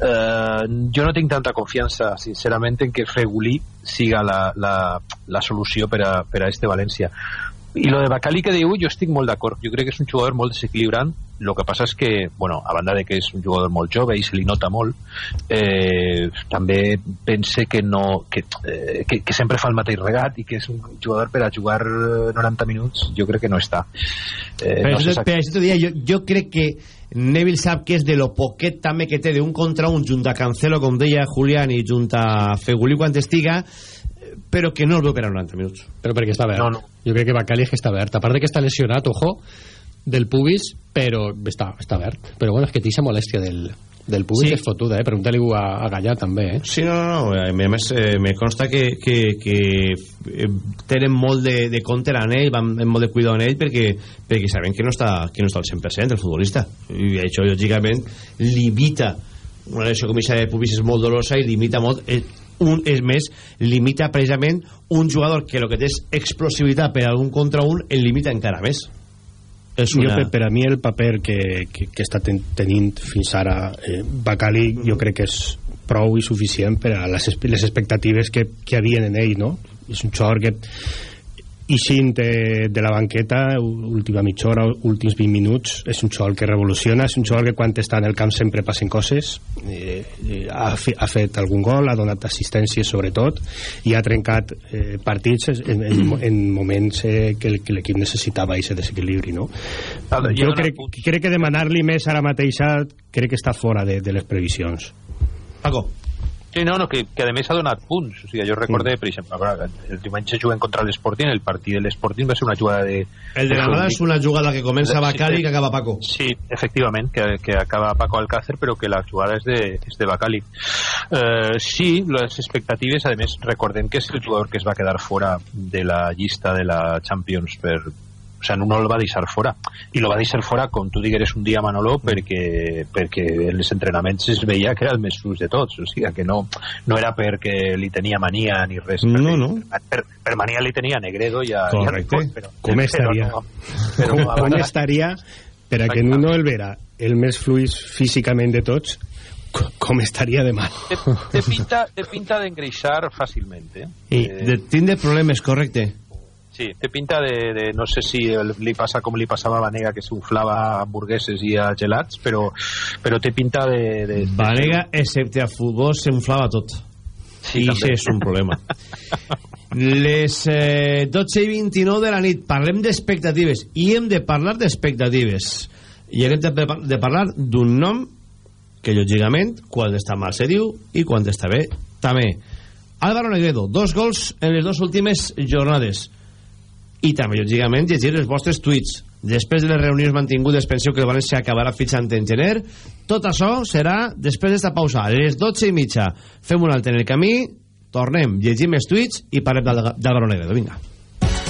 eh, jo no tinc tanta confiança sincerament en que Fegulí siga la, la, la solució per a, per a este València i lo de Bacali que diu, jo estic molt d'acord. Jo crec que és un jugador molt desequilibrant. Lo que passa és que, bueno, a banda de que és un jugador molt jove i se li nota molt, eh, també pense que no que, eh, que, que sempre fa el mateix regat i que és un jugador per a jugar 90 minuts, jo crec que no està. Eh, Per no sé això, per això t'ho jo, jo crec que Neville sap que és de lo poquet també que té d'un contra un junt a Cancelo, com deia Julián, i junt a Fegulí quan estiga, eh, però que no el veu per a 90 minuts. Però perquè està verd. No, no. Jo crec que Bacali que està verd. A part de que està lesionat, ojo, del pubis, però està, està verd. Però bueno, és que té aquesta molèstia del, del pubis Sí. és fotuda, eh? Pregunta-li a, a Gallà també, eh? Sí, no, no, no. A més, eh, me consta que, que, que eh, tenen molt de, de compte en ell, van amb molt de cuidado en ell, perquè, perquè saben que no està, que no està al 100% el futbolista. I això, lògicament, limita una lesió com aquesta de pubis és molt dolorosa i limita molt... Eh, un, és més, limita precisament un jugador que el que té és explosivitat per a un contra un, el limita encara més. És Jo, una... per, per a mi el paper que, que, que està ten, tenint fins ara eh, Bacali jo crec que és prou i suficient per a les, les expectatives que, que havien en ell no? és un jugador que ixint de, de la banqueta última mitja hora, últims 20 minuts és un jugador que revoluciona és un jugador que quan està en el camp sempre passen coses. Eh, eh, ha, fe, ha fet algun gol ha donat assistències sobretot i ha trencat eh, partits en, en, en moments eh, que, que l'equip necessitava aquest desequilibri no? Jo crec, crec que demanar-li més ara mateixa crec que està fora de, de les previsions. Paco Sí, no, no, que, que a més ha donat punts. O sigui, jo recordé, per exemple, ara, el diumenge juguen contra l'Sporting, el partit de l'Sporting va ser una jugada de... El de Granada és una jugada que comença Bacali i que acaba Paco. Sí, efectivament, que, que acaba Paco Alcácer, però que la jugada és de, és de Bacali. Eh, sí, les expectatives, a més, recordem que és el jugador que es va quedar fora de la llista de la Champions per, o sigui, no el va deixar fora i el va deixar fora, com tu digueres un dia Manolo, perquè, perquè en els entrenaments es veia que era el més flux de tots o sigui, que no, no era perquè li tenia mania ni res No, perquè, no. Per, per mania li tenia Negredo i a, Correcte. i a però, Com estaria? però, no, però, com, com estaria per a que en uno el vera el més fluix físicament de tots co- com estaria demà te, te pinta, te pinta d'engreixar fàcilment eh? I de tindre problemes, correcte. Sí, té pinta de, de no sé si li passa com li passava a Vanega que s'unflava a hamburgueses i a gelats, però, però té pinta de... de Vanega, excepte a futbol, s'enflava tot. Sí, I també. això és un problema. Les eh, 12 i 29 de la nit parlem d'expectatives i hem de parlar d'expectatives i hem de, de parlar d'un nom que lògicament quan està mal se diu i quan està bé també Álvaro Negredo, dos gols en les dues últimes jornades i també lògicament llegir els vostres tuits. Després de les reunions mantingudes penseu que el València acabarà fitxant en gener. Tot això serà després d'esta pausa a les 12 i mitja. Fem un altre en el camí tornem, llegim els tuits i parlem d'Álvaro Negredo, vinga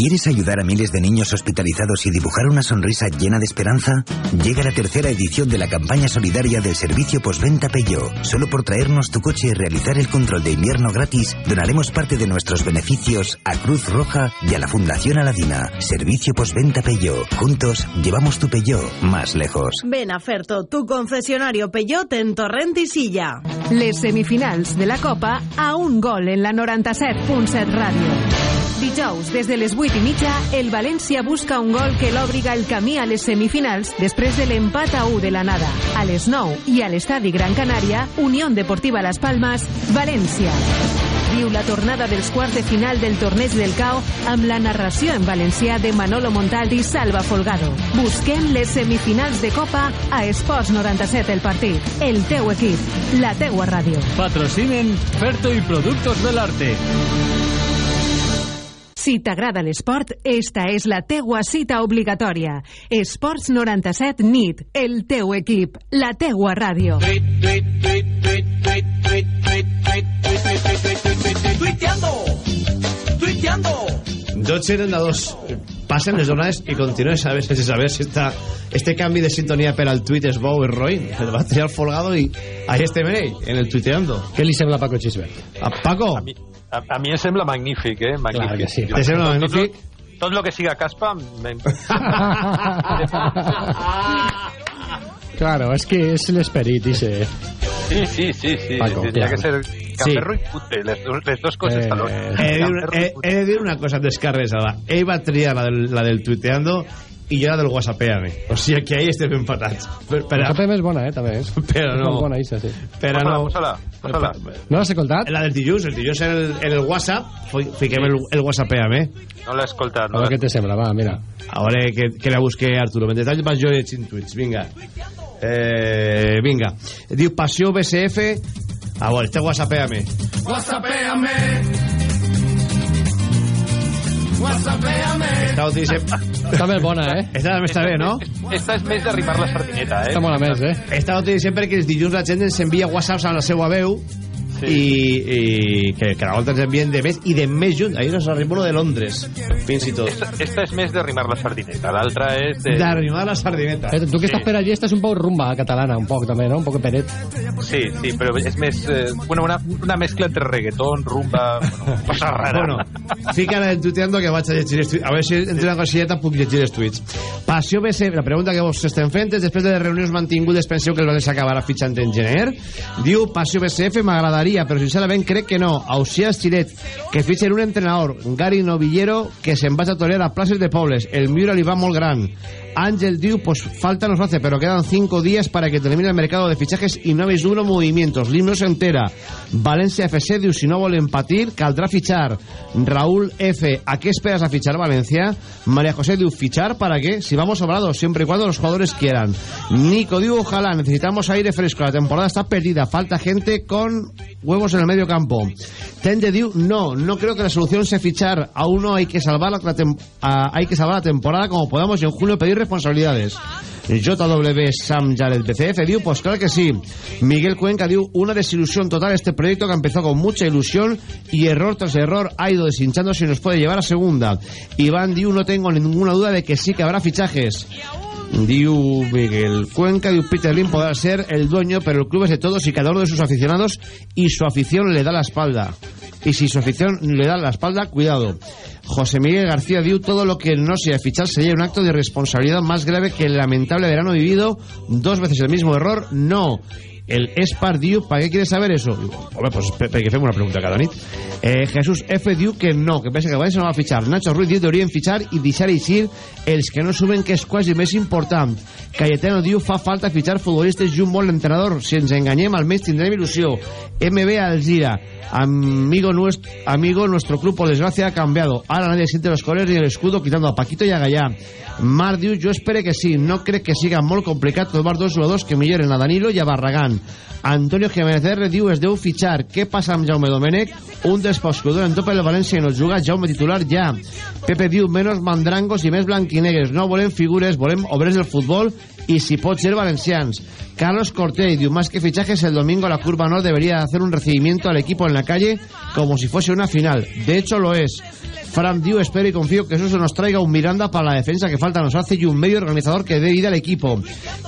¿Quieres ayudar a miles de niños hospitalizados y dibujar una sonrisa llena de esperanza? Llega la tercera edición de la campaña solidaria del servicio postventa Peugeot. Solo por traernos tu coche y realizar el control de invierno gratis, donaremos parte de nuestros beneficios a Cruz Roja y a la Fundación Aladina. Servicio postventa Peugeot. Juntos llevamos tu Peugeot más lejos. Ven a tu concesionario Peugeot en Torrent i Silla. Les semifinals de la Copa a un gol en la 97.7 Ràdio. Dijous, des de les 8 i mitja, el València busca un gol que l'obriga el camí a les semifinals després de l'empat a 1 de la nada. A les 9 i a l'estadi Gran Canària, Unió Deportiva Las Palmas, València. Viu la tornada dels quarts de final del torneig del CAO amb la narració en valencià de Manolo Montal i Salva Folgado. Busquem les semifinals de Copa a Esports 97 el partit. El teu equip, la teua ràdio. Patrocinen Ferto y Productos del Arte. Si t'agrada l'esport, esta és la teua cita obligatòria. Esports 97 NIT, el teu equip, la teua ràdio. Tuiteando, tuiteando. 12.32 passen les jornades i continues a veure, sense saber si esta, este canvi de sintonia per al tuit és bo o és roïn el va triar Folgado i ahí estem en ell, en el tuiteando Què li sembla a Paco Chisbert? a Paco? A mi, a, a mi em sembla magnífic, eh? Magnífic. Clar que sí. Te sembla magnífic? Tot, tot lo que siga caspa... Me... Claro, es que es el esperit, dice. Sí, sí, sí, sí. Paco, claro. que ser Camperro i Putre, les, dos- les coses Eh. He he, he de dir una cosa descarresada. Ell va triar la del, la del tuiteando i jo la del whatsappeame. O sigui que ahí estem empatats. Per, per, PM és bona, eh, també. És. Però És no. molt bona, Isa, sí. però no. Posa-la, posa-la. No l'has escoltat? La del dilluns, el dilluns en el, en el WhatsApp, fi- fiquem el, el whatsappeame. No l'he escoltat. A No veure l'he què te sembla, va, mira. A veure que, que la busque Arturo. Mentre tant vaig jo llegint tuits. Vinga. Eh, vinga. Diu Passió BCF. A veure, este whatsappeame. Whatsappéame. Whatsappéame. Esta notícia... Està més bona, eh? Esta també està bé, no? Esta és més d'arrimar la sardineta, eh? Està bona més, eh? Esta notícia sempre que els dilluns la gent ens envia whatsapps amb la seva veu Sí. i, i que cada volta ens envien de més i de més junt. Ahir nos arriba uno de Londres, fins i tot. Esta, esta és més d'arrimar la sardineta. L'altra és de... D'arrimar la sardineta. Eh, Tu que estàs per allí estàs un poc rumba catalana, un poc també, no? Un poc peret. Sí, sí, però és més... Eh, bueno, una, una mescla entre reggaeton, rumba... Bueno, cosa rara. Bueno, fica el tuiteando que vaig a llegir els tuits. A veure si entre una cosilleta puc llegir els tuits. Passió BC, la pregunta que vos estem fent és després de les reunions mantingudes penseu que el València acabarà fitxant en gener? Diu Passió BCF, m'agradaria, però sincerament crec que no. Auxià Estilet, que fitxen un entrenador, Gary Novillero, que se'n vaig a torear a places de pobles. El Miura li va molt gran. Ángel diu, pues falta nos hace, pero quedan cinco días para que termine el mercado de fichajes y no habéis uno movimientos. Lim no se entera. Valencia FC diu, si no volen patir, caldrà fichar. Raúl F, ¿a qué esperas a fichar Valencia? María José diu, fichar para qué? Si vamos sobrados, siempre y cuando los jugadores quieran. Nico diu, ojalá, necesitamos aire fresco. La temporada está perdida, falta gente con huevos en el medio campo. Tende diu, no, no creo que la solución sea fichar a uno, hay que salvar la, a- hay que salvar la temporada como podamos y en junio pedir responsabilidades. JW Sam Jared BCF diu, pues claro que sí. Miguel Cuenca diu, una desilusión total este proyecto que empezó con mucha ilusión y error tras error ha ido deshinchándose y nos puede llevar a segunda. Iván diu, no tengo ninguna duda de que sí que habrá fichajes. Diu Miguel Cuenca, diu Peter Lim podrá ser el dueño, pero el club es de todos y cada uno de sus aficionados y su afición le da la espalda. Y si su afición le da la espalda, cuidado. José Miguel García diu todo lo que no sea fichar sería un acto de responsabilidad más grave que el lamentable verano vivido. Dos veces el mismo error, no. El Espar diu, ¿para qué quieres saber eso? Home, pues per- perquè fem una pregunta cada nit. Eh, Jesús F diu que no, que pensa que València no va a fichar. Nacho Ruiz diu deurien fichar i deixar eixir els que no suben, que és quasi més important. Cayetano diu fa falta fichar futbolistes i un bon entrenador. Si ens enganyem, almenys tindrem il·lusió. MB Algira. Amigo nuestro, amigo, nuestro club por desgracia ha cambiado. Ahora nadie siente los colores ni el escudo quitando a Paquito y a Gallá. Mar diu, jo espere que sí. No crec que siga molt complicat trobar dos jugadors que milloren a Danilo i a Barragán. Antonio Jiménez R diu es deu fitxar. Què passa amb Jaume Domènech? Un dels pocs per el València i no juga Jaume titular ja. Pepe diu menos mandrangos i més blanquinegres. No volem figures, volem obrers del futbol y si pot ser valencians. Carlos Cortés diu, más que fichajes, el domingo la Curva Nord debería hacer un recibimiento al equipo en la calle como si fuese una final. De hecho lo es. Fran diu, espero y confío que eso se nos traiga un Miranda para la defensa que falta nos hace y un medio organizador que dé vida al equipo.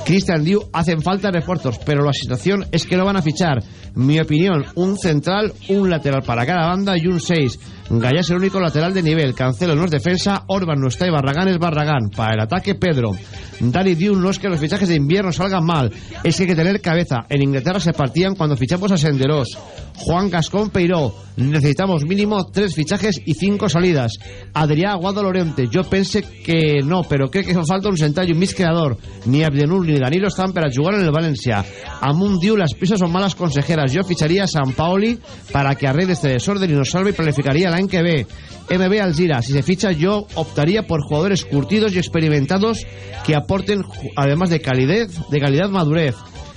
Cristian diu, hacen falta refuerzos, pero la situación es que no van a fichar. Mi opinión, un central, un lateral para cada banda y un 6. Gallá es el único lateral de nivel. Cancelo no es defensa, Orban no está y Barragán es Barragán. Para el ataque, Pedro. Dani Diu, no es que los fichajes de invierno salgan mal, es que hay que tener cabeza. En Inglaterra se partían cuando fichamos a Senderos. Juan Gascón Peiró, necesitamos mínimo tres fichajes y cinco salidas. Adrià Aguado Lorente, yo pensé que no, pero creo que fa falta un central y un mig creador. Ni Abdenur ni Danilo están para jugar en el Valencia. Diu, las prisas son malas consejeras. Yo ficharía a San Paoli para que arregle este desorden y nos salve y planificaría el año que ve. MB Alzira, si se ficha yo optaría por jugadores curtidos y experimentados que aporten, además de calidez, de calidad madurez.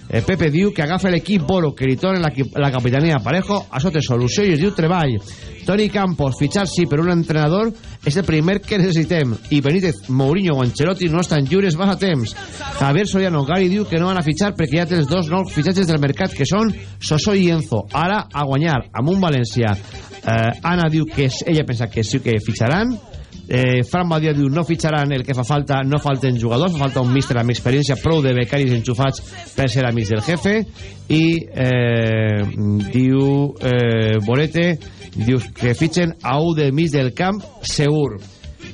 Eh, Pepe diu que agafa l'equip Boro, que li torna la, la capitanía Parejo, a sote solució i es diu treball. Toni Campos, fichar sí, però un entrenador és el primer que necessitem. I Benítez, Mourinho o Ancelotti no estan lliures a temps. Javier Soriano, Gary diu que no van a fitxar perquè ja té els dos nous fitxatges del mercat que són Soso i Enzo. Ara a guanyar amb un València. Eh, Anna diu que ella pensa que sí que fitxaran. Eh, Fran Badia diu no fitxaran el que fa falta no falten jugadors, fa falta un míster amb experiència prou de becaris enxufats per ser amics del jefe. I eh, diu eh, Borete diu que fitxen a un del mig del camp segur.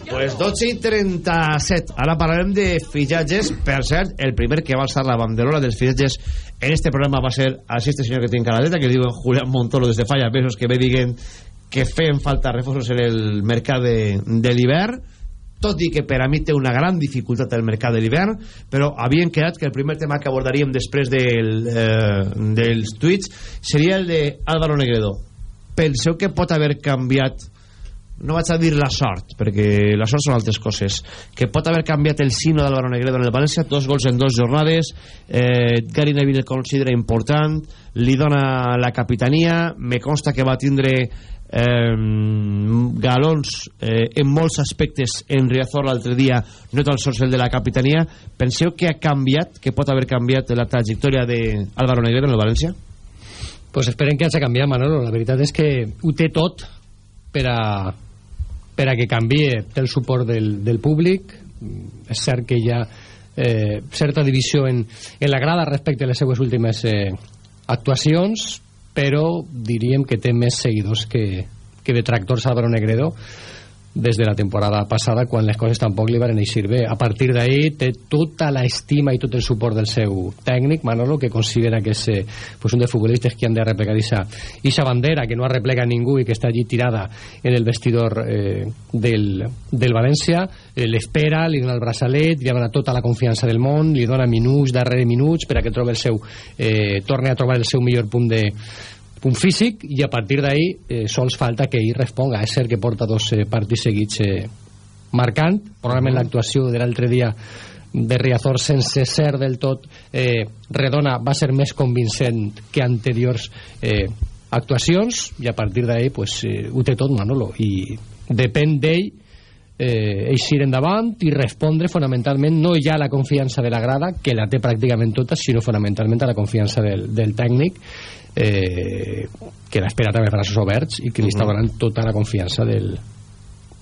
Pues 12 i 37 ara parlarem de fitxatges. Per cert, el primer que va alçar la banderola dels fitxatges en este programa va ser així este senyor que tinc a la dreta que diu Julián Montoro des de falla mesos que ve diguen que feien falta reforços en el mercat de, de l'hivern tot i que per a mi té una gran dificultat el mercat de l'hivern, però havien quedat que el primer tema que abordaríem després del, eh, dels tuits seria el de Álvaro Negredo. Penseu que pot haver canviat no vaig a dir la sort, perquè la sort són altres coses, que pot haver canviat el sino d'Álvaro Negredo en el València, dos gols en dos jornades, eh, Gary Neville el considera important, li dona la capitania, me consta que va tindre eh, galons eh, en molts aspectes en Riazor l'altre dia, no tan sols el de la capitania. Penseu que ha canviat, que pot haver canviat la trajectòria d'Álvaro Negredo en el València? Pues esperen que hagi canviat, Manolo. La veritat és que ho té tot per a, per a que canvie té el suport del, del públic. És cert que hi ha eh, certa divisió en, en la grada respecte a les seues últimes eh, actuacions, però diríem que té més seguidors que, que detractors Álvaro Negredo des de la temporada passada quan les coses tampoc li van eixir bé. A partir d'ahir té tota la estima i tot el suport del seu tècnic Manolo que considera que és eh, pues un dels futbolistes que han de replegar ixa bandera que no arreplega ningú i que està allí tirada en el vestidor eh, del, del València. Eh, l'espera, li dona el braçalet li dona tota la confiança del món li dona minuts darrere minuts per a que trobi el seu eh, torni a trobar el seu millor punt de punt físic i a partir d'ahir eh, sols falta que ell responga. És cert que porta dos eh, partits seguits eh, marcant. Probablement l'actuació de l'altre dia de Riazor sense ser del tot eh, redona va ser més convincent que anteriors eh, actuacions. I a partir d'ahí pues, eh, ho té tot Manolo. I depèn d'ell eh, eixir endavant i respondre fonamentalment no ja a la confiança de la grada que la té pràcticament tota sinó fonamentalment a la confiança del, del tècnic eh, que l'ha esperat amb els braços oberts i que li està donant tota la confiança del,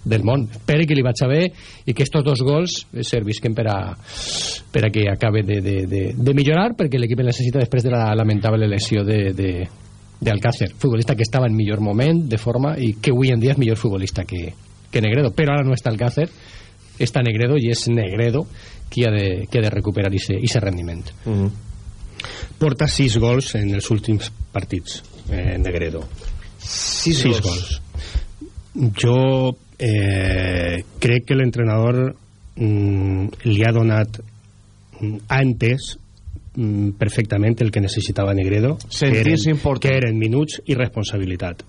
del món. Espero que li vagi bé i que estos dos gols servisquen per a, per a que acabe de, de, de, de millorar perquè l'equip necessita després de la lamentable lesió de, de, de Alcácer, futbolista que estava en millor moment de forma i que avui en dia és millor futbolista que, que Negredo, però ara no està Alcácer està Negredo i és Negredo qui ha de, qui ha de recuperar aquest rendiment mm -hmm. Porta 6 gols en els últims partits eh, Negredo. 6 gols. gols. Jo eh, crec que l'entrenador mm, li ha donat mm, ha entès mm, perfectament el que necessitava Negredo que eren, que eren minuts i responsabilitat.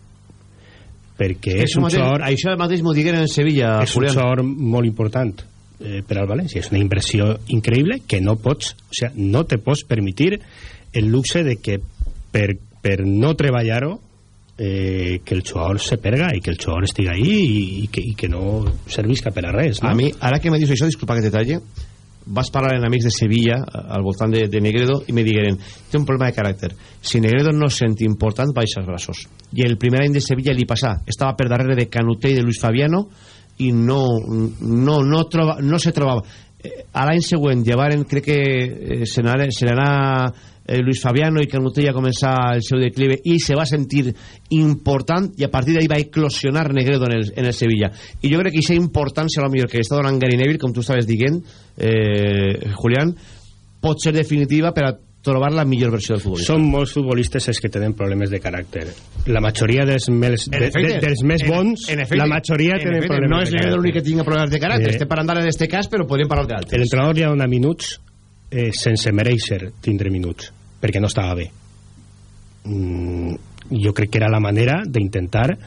Perquè és això un mateix, xor això mateix m'ho digueren en Sevilla és un Julián. xor molt important eh, per al València. És una inversió increïble que no pots o sea, no te pots permitir el luxe de que per, per no treballar-ho eh, que el jugador se perga i que el jugador estigui ahí i, i, que, i que no servisca per a res no? A mi, ara que me dius això, disculpa que te talle, vas parlar amb amics de Sevilla al voltant de, de Negredo i me digueren té un problema de caràcter. Si Negredo no sent important baixa els braços. I el primer any de Sevilla li passa estava per darrere de Canuté i de Luis Fabiano i no, no, no, troba, no se trobava eh, a l'any següent llevaren crec que eh, se n'anà eh, Luis Fabiano i Canuté ja començar el seu declive i se va sentir important i a partir d'ahí va eclosionar Negredo en el, en el Sevilla. I jo crec que aquesta importància a lo millor que està donant Gary Neville com tu estaves dient eh, Julián pot ser definitiva per a trobar la millor versió del futbolista Són molts futbolistes els que tenen problemes de caràcter. La majoria dels, més, En de, efecte, de, dels més en- bons, en efecte, la majoria en tenen efecte, problemes no és de l'únic que tinga problemes de caràcter Eh, estem parlant ara d'este cas però podríem parlar d'altres L'entrenador li ha donat minuts eh, sense mereixer tindre minuts, perquè no estava bé. Mm, jo crec que era la manera d'intentar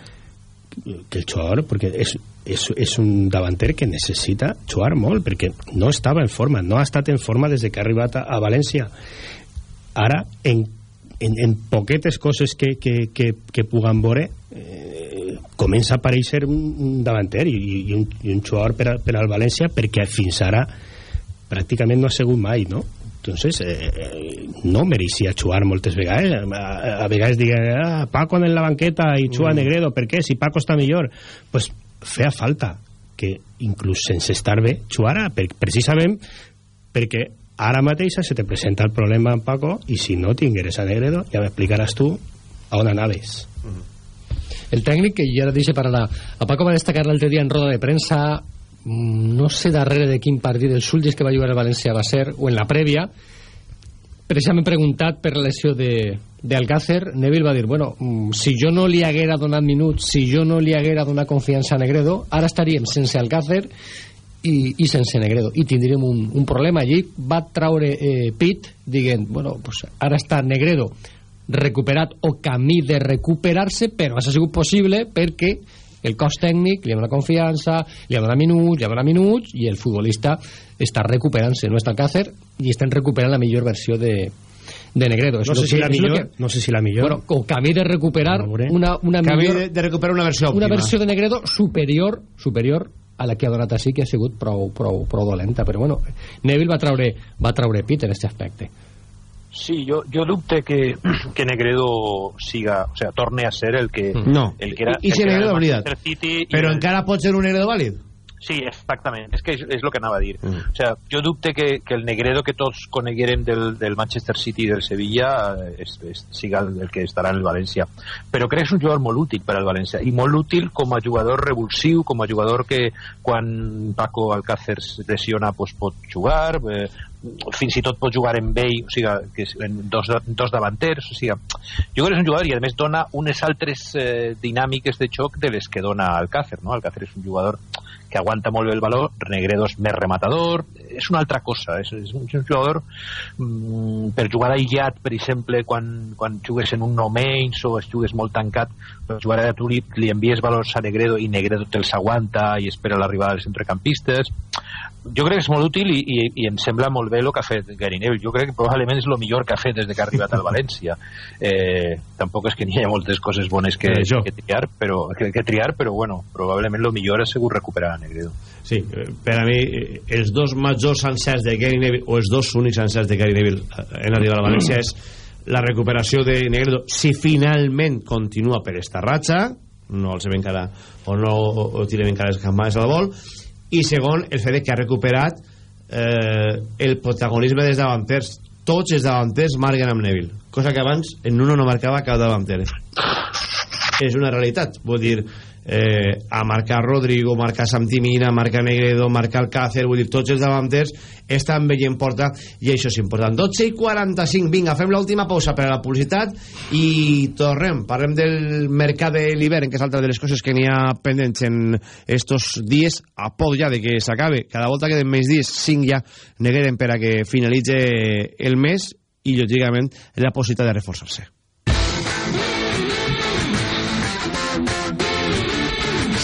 que el jugador, perquè és, és, és un davanter que necessita jugar molt, perquè no estava en forma, no ha estat en forma des de que ha arribat a, a València. Ara, en, en, en poquetes coses que, que, que, que puguen veure, eh, comença a aparèixer un, un davanter i, i, un, i un jugador per, a, per al València perquè fins ara pràcticament no ha sigut mai, no? Entonces, eh, eh, no mereixia jugar moltes vegades. A, a vegades diguen, ah, Paco en la banqueta i juga Mm. Negredo, per què? Si Paco està millor. pues feia falta que, inclús sense estar bé, jugara, per, precisament perquè ara mateix se te presenta el problema amb Paco i si no tingueres a Negredo ja m'explicaràs tu a on anaves. el tècnic que ja para la a Paco va destacar l'altre dia en roda de premsa mm, no sé darrere de quin partit dels últims que va jugar el València va ser o en la prèvia precisament preguntat per la lesió de, de Neville va dir bueno, mm, si jo no li haguera donat minuts si jo no li haguera donat confiança a Negredo ara estaríem sense Alcácer i, i sense Negredo. I tindríem un, un problema. Allí va traure eh, Pitt dient bueno, pues ara està Negredo recuperat o camí de recuperar-se però ha sigut possible perquè el cos tècnic li ha donat confiança li ha donat minuts, li ha donat minuts i el futbolista està recuperant-se. No està al càcer i estan recuperant la millor versió de, de Negredo. No sé, si que- la millor, que- no sé si la millor. bueno, con camí de recuperar una, una Camí millor, de, de recuperar una versió òptima. una versió de Negredo superior superior a la que ha donat així que ha sigut prou, prou, prou dolenta però bueno, Neville va traure, va traure pit en aquest aspecte Sí, jo, jo dubte que, que Negredo siga, o sea, torne a ser el que, No. el que era, I- i el si que era Negredo, el. Manchester City i però el- encara pot ser un Negredo vàlid Sí, exactament, és que és, és el que anava a dir. Mm. O sea, jo dubte que, que el Negredo que tots coneguérem del, del Manchester City i del Sevilla eh, és, és, siga el, el que estarà en el València. Però crec que és un jugador molt útil per al València i molt útil com a jugador revulsiu, com a jugador que quan Paco Alcácer es lesiona pues, pot jugar, eh, fins i tot pot jugar en ell, o sigui, que és en dos, dos davanters, o sigui, jo crec que és un jugador i a més dona unes altres eh, dinàmiques de xoc de les que dona Alcácer, no? Alcácer és un jugador que aguanta molt bé el valor, Negredo és més rematador, és una altra cosa és, és un jugador mm, per jugar aïllat per exemple quan, quan jugues en un no menys o es jugues molt tancat per jugar a tu li, li envies valors a Negredo i Negredo te'ls aguanta i espera l'arribada dels centrecampistes jo crec que és molt útil i, i, i em sembla molt bé el que ha fet Gary Neville jo crec que probablement és el millor que ha fet des de que ha arribat al València. Eh, tampoc és que n'hi hagi moltes coses bones que, que triar però, que, que triar però bueno, probablement el millor ha sigut recuperar a Negredo. Sí, eh, per a mi eh, els dos majors encerts de Gary Neville o els dos únics encerts de Gary Neville eh, en arribar a València és la recuperació de Negredo. Si finalment continua per esta ratxa no el sabem encara o no o tirem encara les campanes al vol i segon, el fet que ha recuperat eh, el protagonisme dels davanters. Tots els davanters marquen amb Neville cosa que abans en uno no marcava cap davanter. És una realitat vull dir, eh, a marcar Rodrigo, marcar Santimina, marcar Negredo, marcar Alcácer, vull dir, tots els davanters estan veient porta i això és important. 12 i 45, vinga, fem l'última pausa per a la publicitat i tornem, parlem del mercat de l'hivern, que és altra de les coses que n'hi ha pendents en estos dies, a poc ja de que s'acabe. Cada volta queden més dies, 5 ja negueren per a que finalitze el mes i, lògicament, la possibilitat de reforçar-se.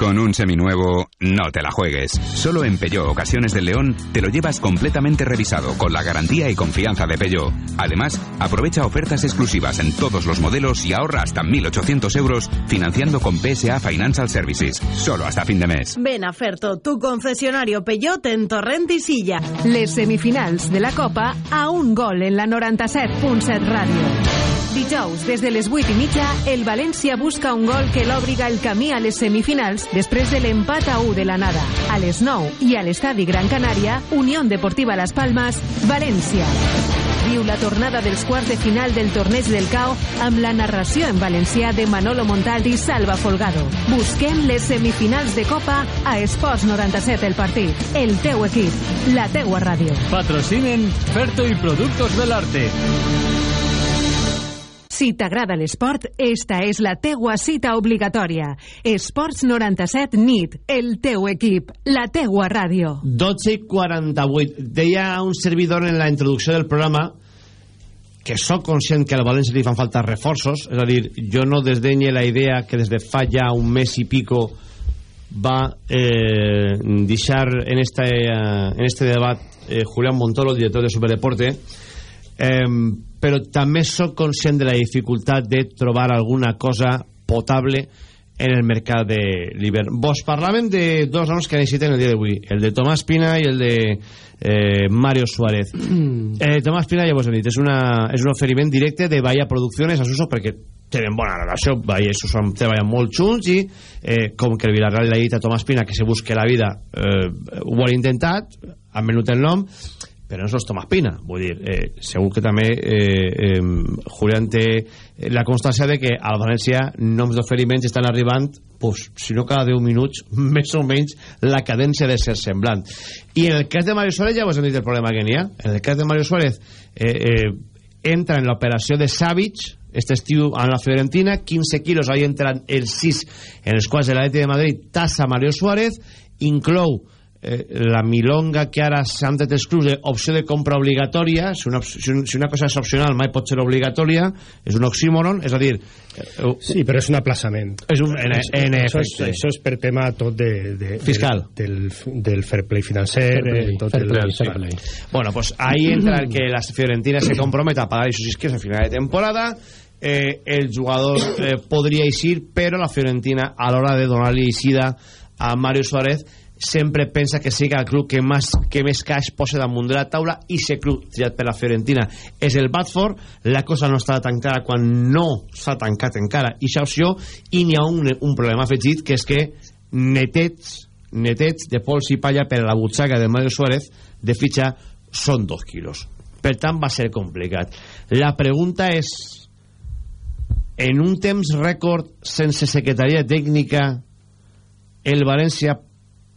Con un seminuevo, no te la juegues. Solo en Peugeot Ocasiones del León te lo llevas completamente revisado con la garantía y confianza de Peugeot. Además, aprovecha ofertas exclusivas en todos los modelos y ahorra hasta 1.800 euros financiando con PSA Financial Services. Solo hasta fin de mes. Ven a Ferto, tu concesionario Peugeot en Torrent i Silla. Les semifinals de la Copa a un gol en la 97.7 Ràdio. Dijous, des de les 8 i mitja, el València busca un gol que l'obriga el camí a les semifinals després de l'empat a 1 de la nada. A les 9 i a l'estadi Gran Canària, Unió Deportiva Las Palmas, València. Viu la tornada dels quarts de final del torneig del CAO amb la narració en valencià de Manolo Montaldi i Salva Folgado. Busquem les semifinals de Copa a Esports 97 el partit. El teu equip, la teua ràdio. Patrocinen Ferto y Productos del Arte. Si t'agrada l'esport, esta és la teua cita obligatòria. Esports 97 NIT, el teu equip, la teua ràdio. 12 i 48. Deia un servidor en la introducció del programa que sóc conscient que al València li fan falta reforços, és a dir, jo no desdenye la idea que des de fa ja un mes i pico va eh, deixar en este, eh, en este debat eh, Julián Montoro, director de Superdeporte, eh, però també sóc conscient de la dificultat de trobar alguna cosa potable en el mercat de l'hivern. Vos parlàvem de dos noms que necessiten el dia d'avui, el de Tomàs Pina i el de eh, Mario Suárez. eh, Tomàs Pina, ja vos he dit, és, una, és un oferiment directe de Bahia Producciones a Suso perquè tenen bona relació, Bahia i Suso treballen molt junts i eh, com que el Villarreal li ha dit a Tomàs Pina que se busque la vida eh, ho ha intentat, han venut el nom però no és Tomàs Pina. Vull dir, eh, segur que també eh, eh, Julián té la constància de que al València noms d'oferiments estan arribant pues, si no cada 10 minuts més o menys la cadència de ser semblant. I en el cas de Mario Suárez ja vos hem dit el problema que n'hi ha. En el cas de Mario Suárez eh, eh, entra en l'operació de Savic este estiu en la Fiorentina 15 quilos, ahí entran els 6 en els quals l'Atleti de Madrid tassa Mario Suárez inclou eh, la milonga que ara s'han de exclure opció de compra obligatòria si una, si, un, si una cosa és opcional mai pot ser obligatòria és un oxímoron és a dir eh, sí però és un aplaçament. És un, en, en això, és, això és per tema tot de, de, fiscal. del, del, del fair play financer fair play, tot fair play, el, fair play. bueno pues ahí entra el que la Fiorentina se comprometa a pagar esos isquios a final de temporada. Eh, el jugador eh, podria eixir però la Fiorentina a l'hora de donar-li eixida a Mario Suárez sempre pensa que siga el club que, més, que més caix posa damunt de la taula i se club triat per la Fiorentina. És el Batford, la cosa no està tancada quan no s'ha tancat encara. I aquesta opció i n'hi ha un, un problema afegit que és que netets netets de pols i palla per a la butxaca de Mario Suárez de fitxa són dos quilos. Per tant va ser complicat. La pregunta és en un temps rècord sense secretaria tècnica el València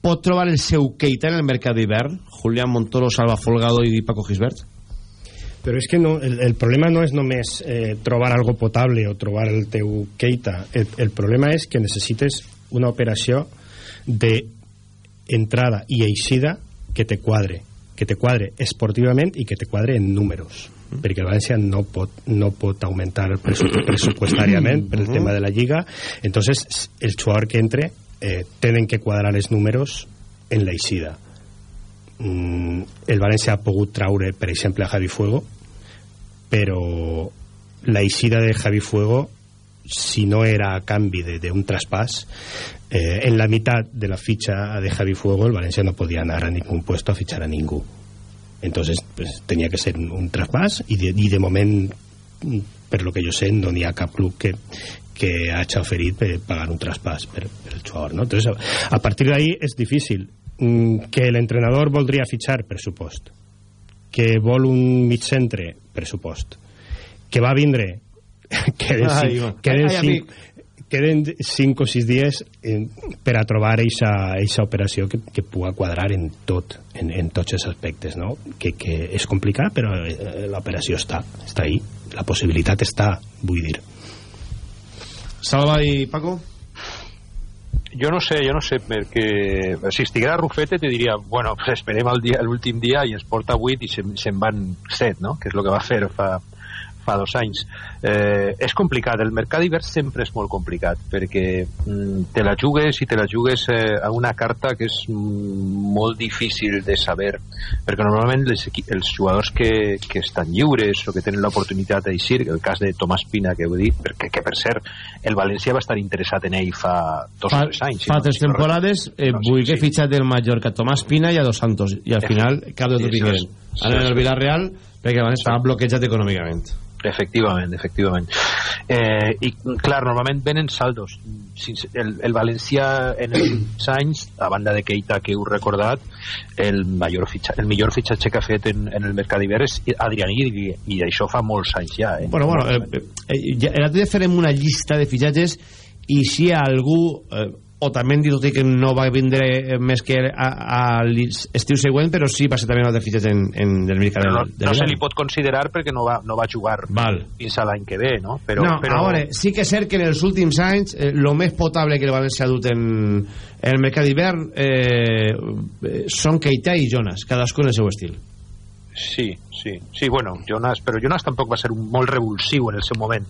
pot trobar el seu Keita en el mercat d'hivern? Julián Montoro, Salva Folgado i Paco Gisbert? Però és que no, el, el problema no és només eh, trobar algo potable o trobar el teu Keita. El, el problema és que necessites una operació de entrada i eixida que te quadre que te quadre esportivament i que te quadre en números mm. perquè el València no pot, no pot augmentar per el tema de la Lliga entonces el jugador que entre eh, que quadrar els números en l'eixida mm, el València ha traure per exemple a Javi Fuego però l'eixida de Javi Fuego si no era a canvi d'un traspàs eh, en la meitat de la fitxa de Javi Fuego el València no podia anar a ningú puesto a fitxar a ningú. Entonces pues, tenia que ser un, un traspàs i de, i de lo que jo sé no n'hi ha cap que hagi oferit per pagar un traspàs per, per el jugador no? entonces a, a partir d'ahí és difícil. Mm, que l'entrenador voldria fitxar pressupost que vol un mig centre pressupost que va vindre queden, Ai, cinc, queden, ai, cinc, queden 5 o 6 dies en, per a trobar aquesta operació que, que pugui quadrar en tot en, en tots els aspectes no? que, que és complicat però eh, l'operació està, està ahí. La possibilitat està, vull dir Salva i Paco jo no sé, jo no sé, perquè si estiguera Rufete te diria, bueno, pues esperem l'últim dia i ens porta 8 i se'n se van 7, no? que és el que va fer fa, fa dos anys. Eh, és complicat, el mercat d'hivern sempre és molt complicat, perquè mm, te la jugues i te la jugues eh, a una carta que és mm, molt difícil de saber, perquè normalment les, els jugadors que, que estan lliures o que tenen l'oportunitat d'eixir, el cas de Tomàs Pina, que heu dit, perquè, que per cert, el València va estar interessat en ell fa dos fa, o tres anys. Fa tres no temporades eh, no, vull sí, que sí. fitxat del Mallorca Tomàs Pina i a Dos Santos i al final cap de Sí, és- ara en el Villarreal perquè abans estava bloquejat econòmicament Efectivament, efectivament. Eh, I, clar, normalment venen saldos. El, el València en els anys, a banda de Keita, que heu recordat, el, major fitxa, el millor fitxatge que ha fet en, en el mercat d'hivern és Adrián i, i això fa molts anys ja. Eh? Bueno, bueno, eh, eh, ja, l'altre dia farem una llista de fitxatges i si algú eh, o també dit tot i que no va vindre eh, més que a, a l'estiu següent però sí va ser també un fitxatge en, en el mercat no, del no se li pot considerar perquè no va, no va jugar Val. fins a l'any que ve, no? Però, no, però... a veure, sí que és cert que en els últims anys eh, lo més potable que el València ha dut en, en el mercat d'hivern eh, eh, són Keita i Jonas, cadascun el seu estil. Sí, sí, sí, bueno, Jonas, però Jonas tampoc va ser un, molt revulsiu en el seu moment.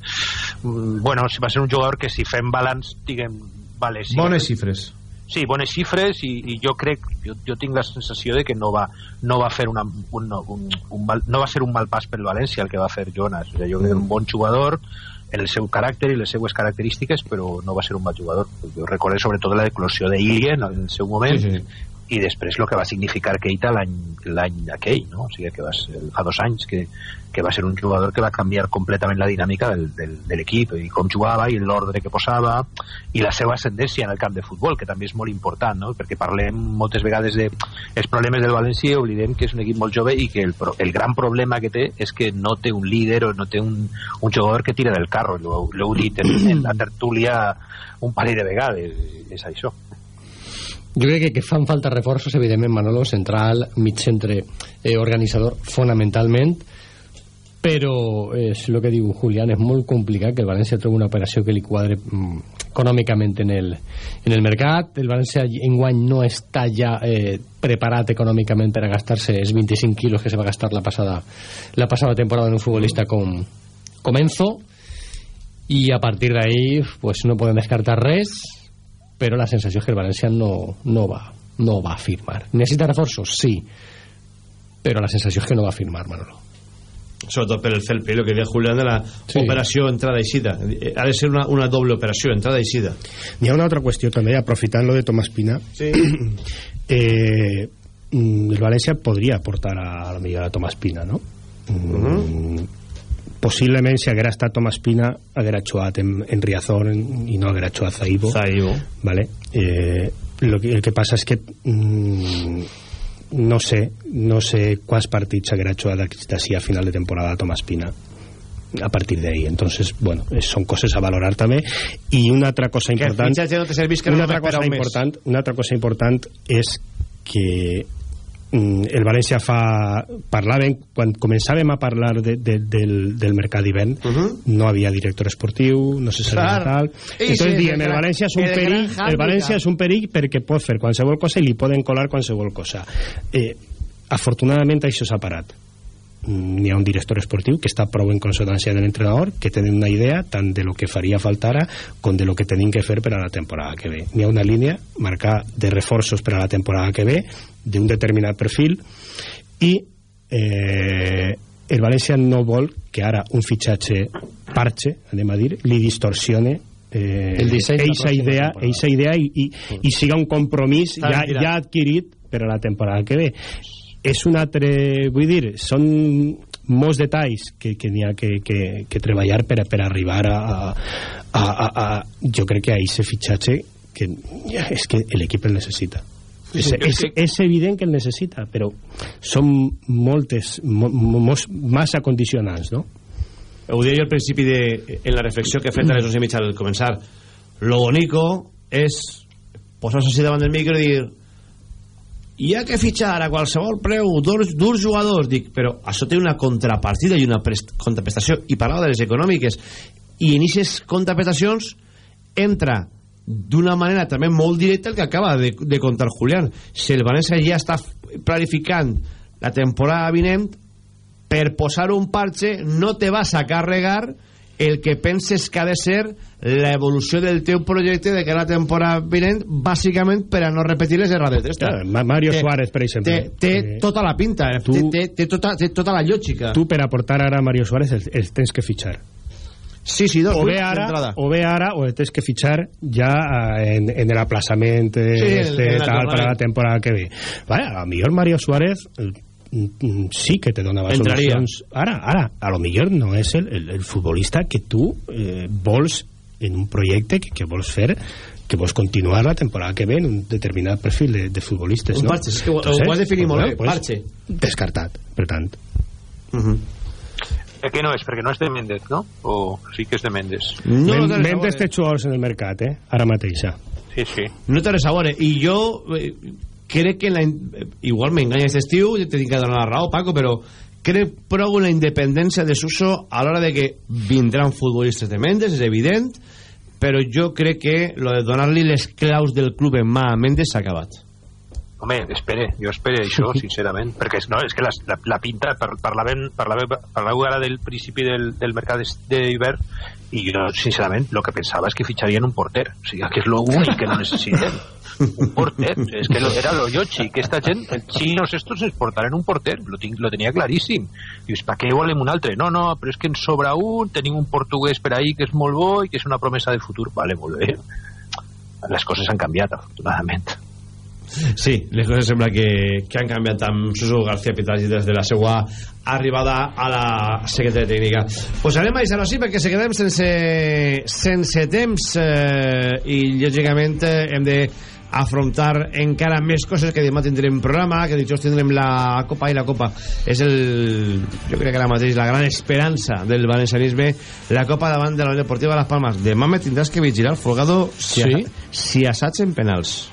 Mm, bueno, va ser un jugador que si fem balanç, diguem, vale, sí. Bones xifres. Sí, bones xifres i, i jo crec, jo, jo tinc la sensació de que no va, no va fer una, un, un, un mal, no va ser un mal pas pel València el que va fer Jonas. O sigui, jo crec que era un bon jugador en el seu caràcter i les seues característiques, però no va ser un mal jugador. Jo recordo sobretot la declaració d'Ilien en el seu moment, Sí, sí. I després el que va significar Keita l'any aquell, no? o sigui que va ser, fa dos anys que, que va ser un jugador que va canviar completament la dinàmica del, del, de l'equip i com jugava i l'ordre que posava i la seva ascendència en el camp de futbol que també és molt important no? perquè parlem moltes vegades de els problemes del València i oblidem que és un equip molt jove i que el, el gran problema que té és que no té un líder o no té un, un jugador que tira del carro l'heu dit en, en la tertúlia un parell de vegades és això jo crec que, que fan falta reforços, evidentment, Manolo, central, mig centre, eh, organitzador, fonamentalment, però és el que diu Julián, és molt complicat que el València trobi una operació que li quadre mm, econòmicament en el, en el mercat. El València enguany no està ja eh, preparat econòmicament per a gastar-se els 25 quilos que se va gastar la passada, la passada temporada en un futbolista com, com Enzo. I a partir d'ahí pues, no podem descartar res però la sensació és que el València no, no, va, no va firmar. Necessita reforços? Sí, però la sensació és que no va firmar, Manolo. Sobretot per el Felpe, el que deia Julián de la sí. operació entrada i eixida. Ha de ser una, una doble operació, entrada i eixida. Hi ha una altra qüestió també, aprofitant lo de Tomàs Pina. Sí. eh, el València podria portar a, a la millor a Tomàs Pina, no? Uh -huh. mm, posiblement si haguera estat Tomàs Pina haguera jugat en, en Riazor i no haguera jugat Zaibo, Zaibo. Vale? Eh, lo que, el que passa és que mm, no sé no sé quants partits haguera jugat d'ací a final de temporada Tomàs Pina a partir d'ahí. Entonces, bueno, són coses a valorar també. I una altra cosa important... Que no te servís que una no altra cosa important, una altra cosa important és que el València fa... Parlaven, quan començàvem a parlar de, de, del, del mercat d'hivern, uh -huh. no havia director esportiu, no se sabia Clar. tal... Entonces diem, el València és un el perill, el València és un perill perquè pot fer qualsevol cosa i li poden colar qualsevol cosa. Eh, afortunadament això s'ha parat mm, n'hi ha un director esportiu que està prou en consonància de l'entrenador, que tenen una idea tant de lo que faria falta ara com de lo que tenim que fer per a la temporada que ve. N'hi ha una línia marcada de reforços per a la temporada que ve d'un determinat perfil i eh, el València no vol que ara un fitxatge parche, anem a dir, li distorsione eh, el disseny eixa idea, eixa idea i, i, i siga un compromís ja, ja adquirit per a la temporada que ve és un altre, vull dir són molts detalls que, que n'hi ha que, que, que treballar per, per arribar a, a, a, a jo crec que a aquest fitxatge que és que l'equip el necessita. És, és, és evident que el necessita però són moltes mo, mos, massa condicionants no? ho deia jo al principi de, en la reflexió que he fet a les 11 i mitja al començar. Lo bonico és posar-se davant del micro i dir hi ha que fitxar a qualsevol preu durs, jugadors dic, però això té una contrapartida i una contraprestació i parlava de les econòmiques. I en aquestes contraprestacions entra d'una manera també molt directa el que acaba de, de contar Julián. Si el València ja està planificant la temporada vinent per posar un parche no te vas a carregar el que penses que ha de ser l'evolució del teu projecte de cara a la temporada vinent bàsicament per a no repetir les errades ja, Mario té, Suárez per exemple. té, té eh, tota la pinta tu, té, té, tota, té tota la lògica. Tu per aportar ara a Mario Suárez el, el tens que fitxar. Sí, sí, dos o ve ara o ve ara o tens que fitxar ja eh, en, en el aplaçament eh, sí, este, en tal, para la temporada que ve. Vale, a lo millor Mario Suárez eh, sí que te donava Entraria. solucions ara, ara, a lo millor no és el, el, el futbolista que tu eh, vols en un projecte que, que vols fer que vols continuar la temporada que ve en un determinat perfil de, de futbolistes un no? parche, és que ho, ho has definit molt bé, pues, parche descartat, per tant uh -huh. Eh, que no és? Perquè no és de Méndez, no? O sí que és de Méndez? No, no Méndez té jugadors en el mercat, eh? Ara mateixa. Sí, sí. No té res a veure. I jo eh, crec que la, igual m'enganya aquest estiu, ja t'he de donar la raó, Paco, però crec prou en la independència de Suso a l'hora de que vindran futbolistes de Mendes, és evident, però jo crec que lo de donar-li les claus del club en mà a Mendes s'ha acabat. Home, espere, jo espere això, sincerament, perquè no, és que la, la, la pinta, per, parlàvem, parlàvem, parlàvem ara del principi del, del mercat d'hivern i jo, sincerament, el que pensava és que fitxarien un porter, o sigui, que és l'únic que no necessiten un porter, és que lo, era lo yochi, que esta gent, els xinos estos ens portaren un porter, lo, tinc, lo tenia claríssim. Dius, per què volem un altre? No, no, però és que ens sobra un, tenim un portuguès per ahí que és molt bo i que és una promesa de futur. Vale, molt bé. Les coses han canviat, afortunadament. Sí, les coses sembla que, que han canviat amb Susu García Pitagi des de la seva arribada a la secretaria tècnica. Pues anem a deixar-ho així perquè se quedem sense, sense temps eh, i lògicament eh, hem de afrontar encara més coses que demà tindrem programa, que dijous tindrem la Copa i la Copa és el, jo crec que ara mateix la gran esperança del valencianisme la Copa davant de la Unió Deportiva de Las Palmas demà me tindràs que vigilar, Folgado si, Sí. si assaig en penals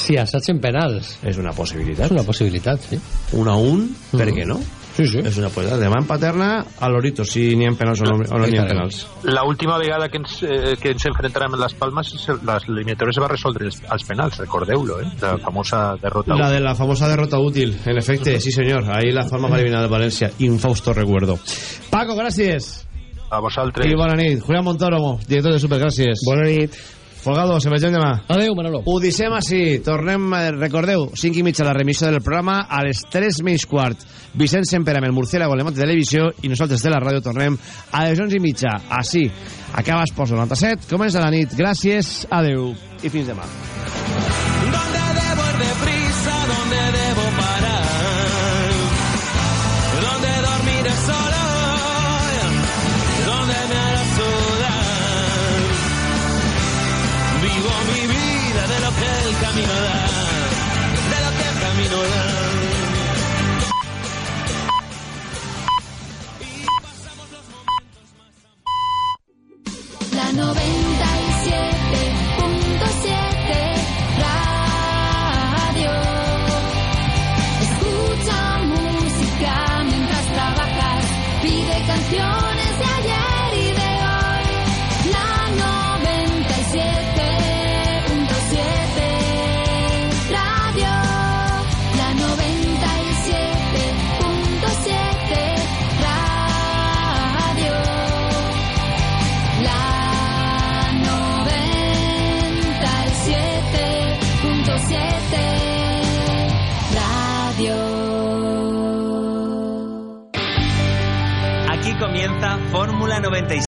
Si assaig en penals. És una possibilitat. És una possibilitat, sí. un a un, per què no? Sí, sí. És una possibilitat. Demà en Paterna, a l'Orito, si n'hi ha penals o no, o no n'hi ha penals. La última vegada que ens, eh, que ens enfrontarem en les Palmes, les eliminatòries es va resoldre els, els penals, recordeu-lo, eh? La famosa derrota. La de la famosa derrota útil, en efecte, sí señor. Ahí la forma para eliminar el Valencia. Infausto recuerdo. Paco, gràcies. A vosaltres. I bona nit. Julián Montòromo, director de Super, gràcies. Bona nit. Folgado, se veiem demà. Adéu, Manolo. Ho deixem així. Tornem, eh, recordeu, 5 i mitja la remissió del programa, a les 3 menys quart. Vicent Semper amb el Murciélago, l'Emat de Televisió, i nosaltres de la ràdio tornem a les 11 i mitja. Així, acaba Esports 97, comença la nit. Gràcies, adeu i fins demà. Fórmula 97.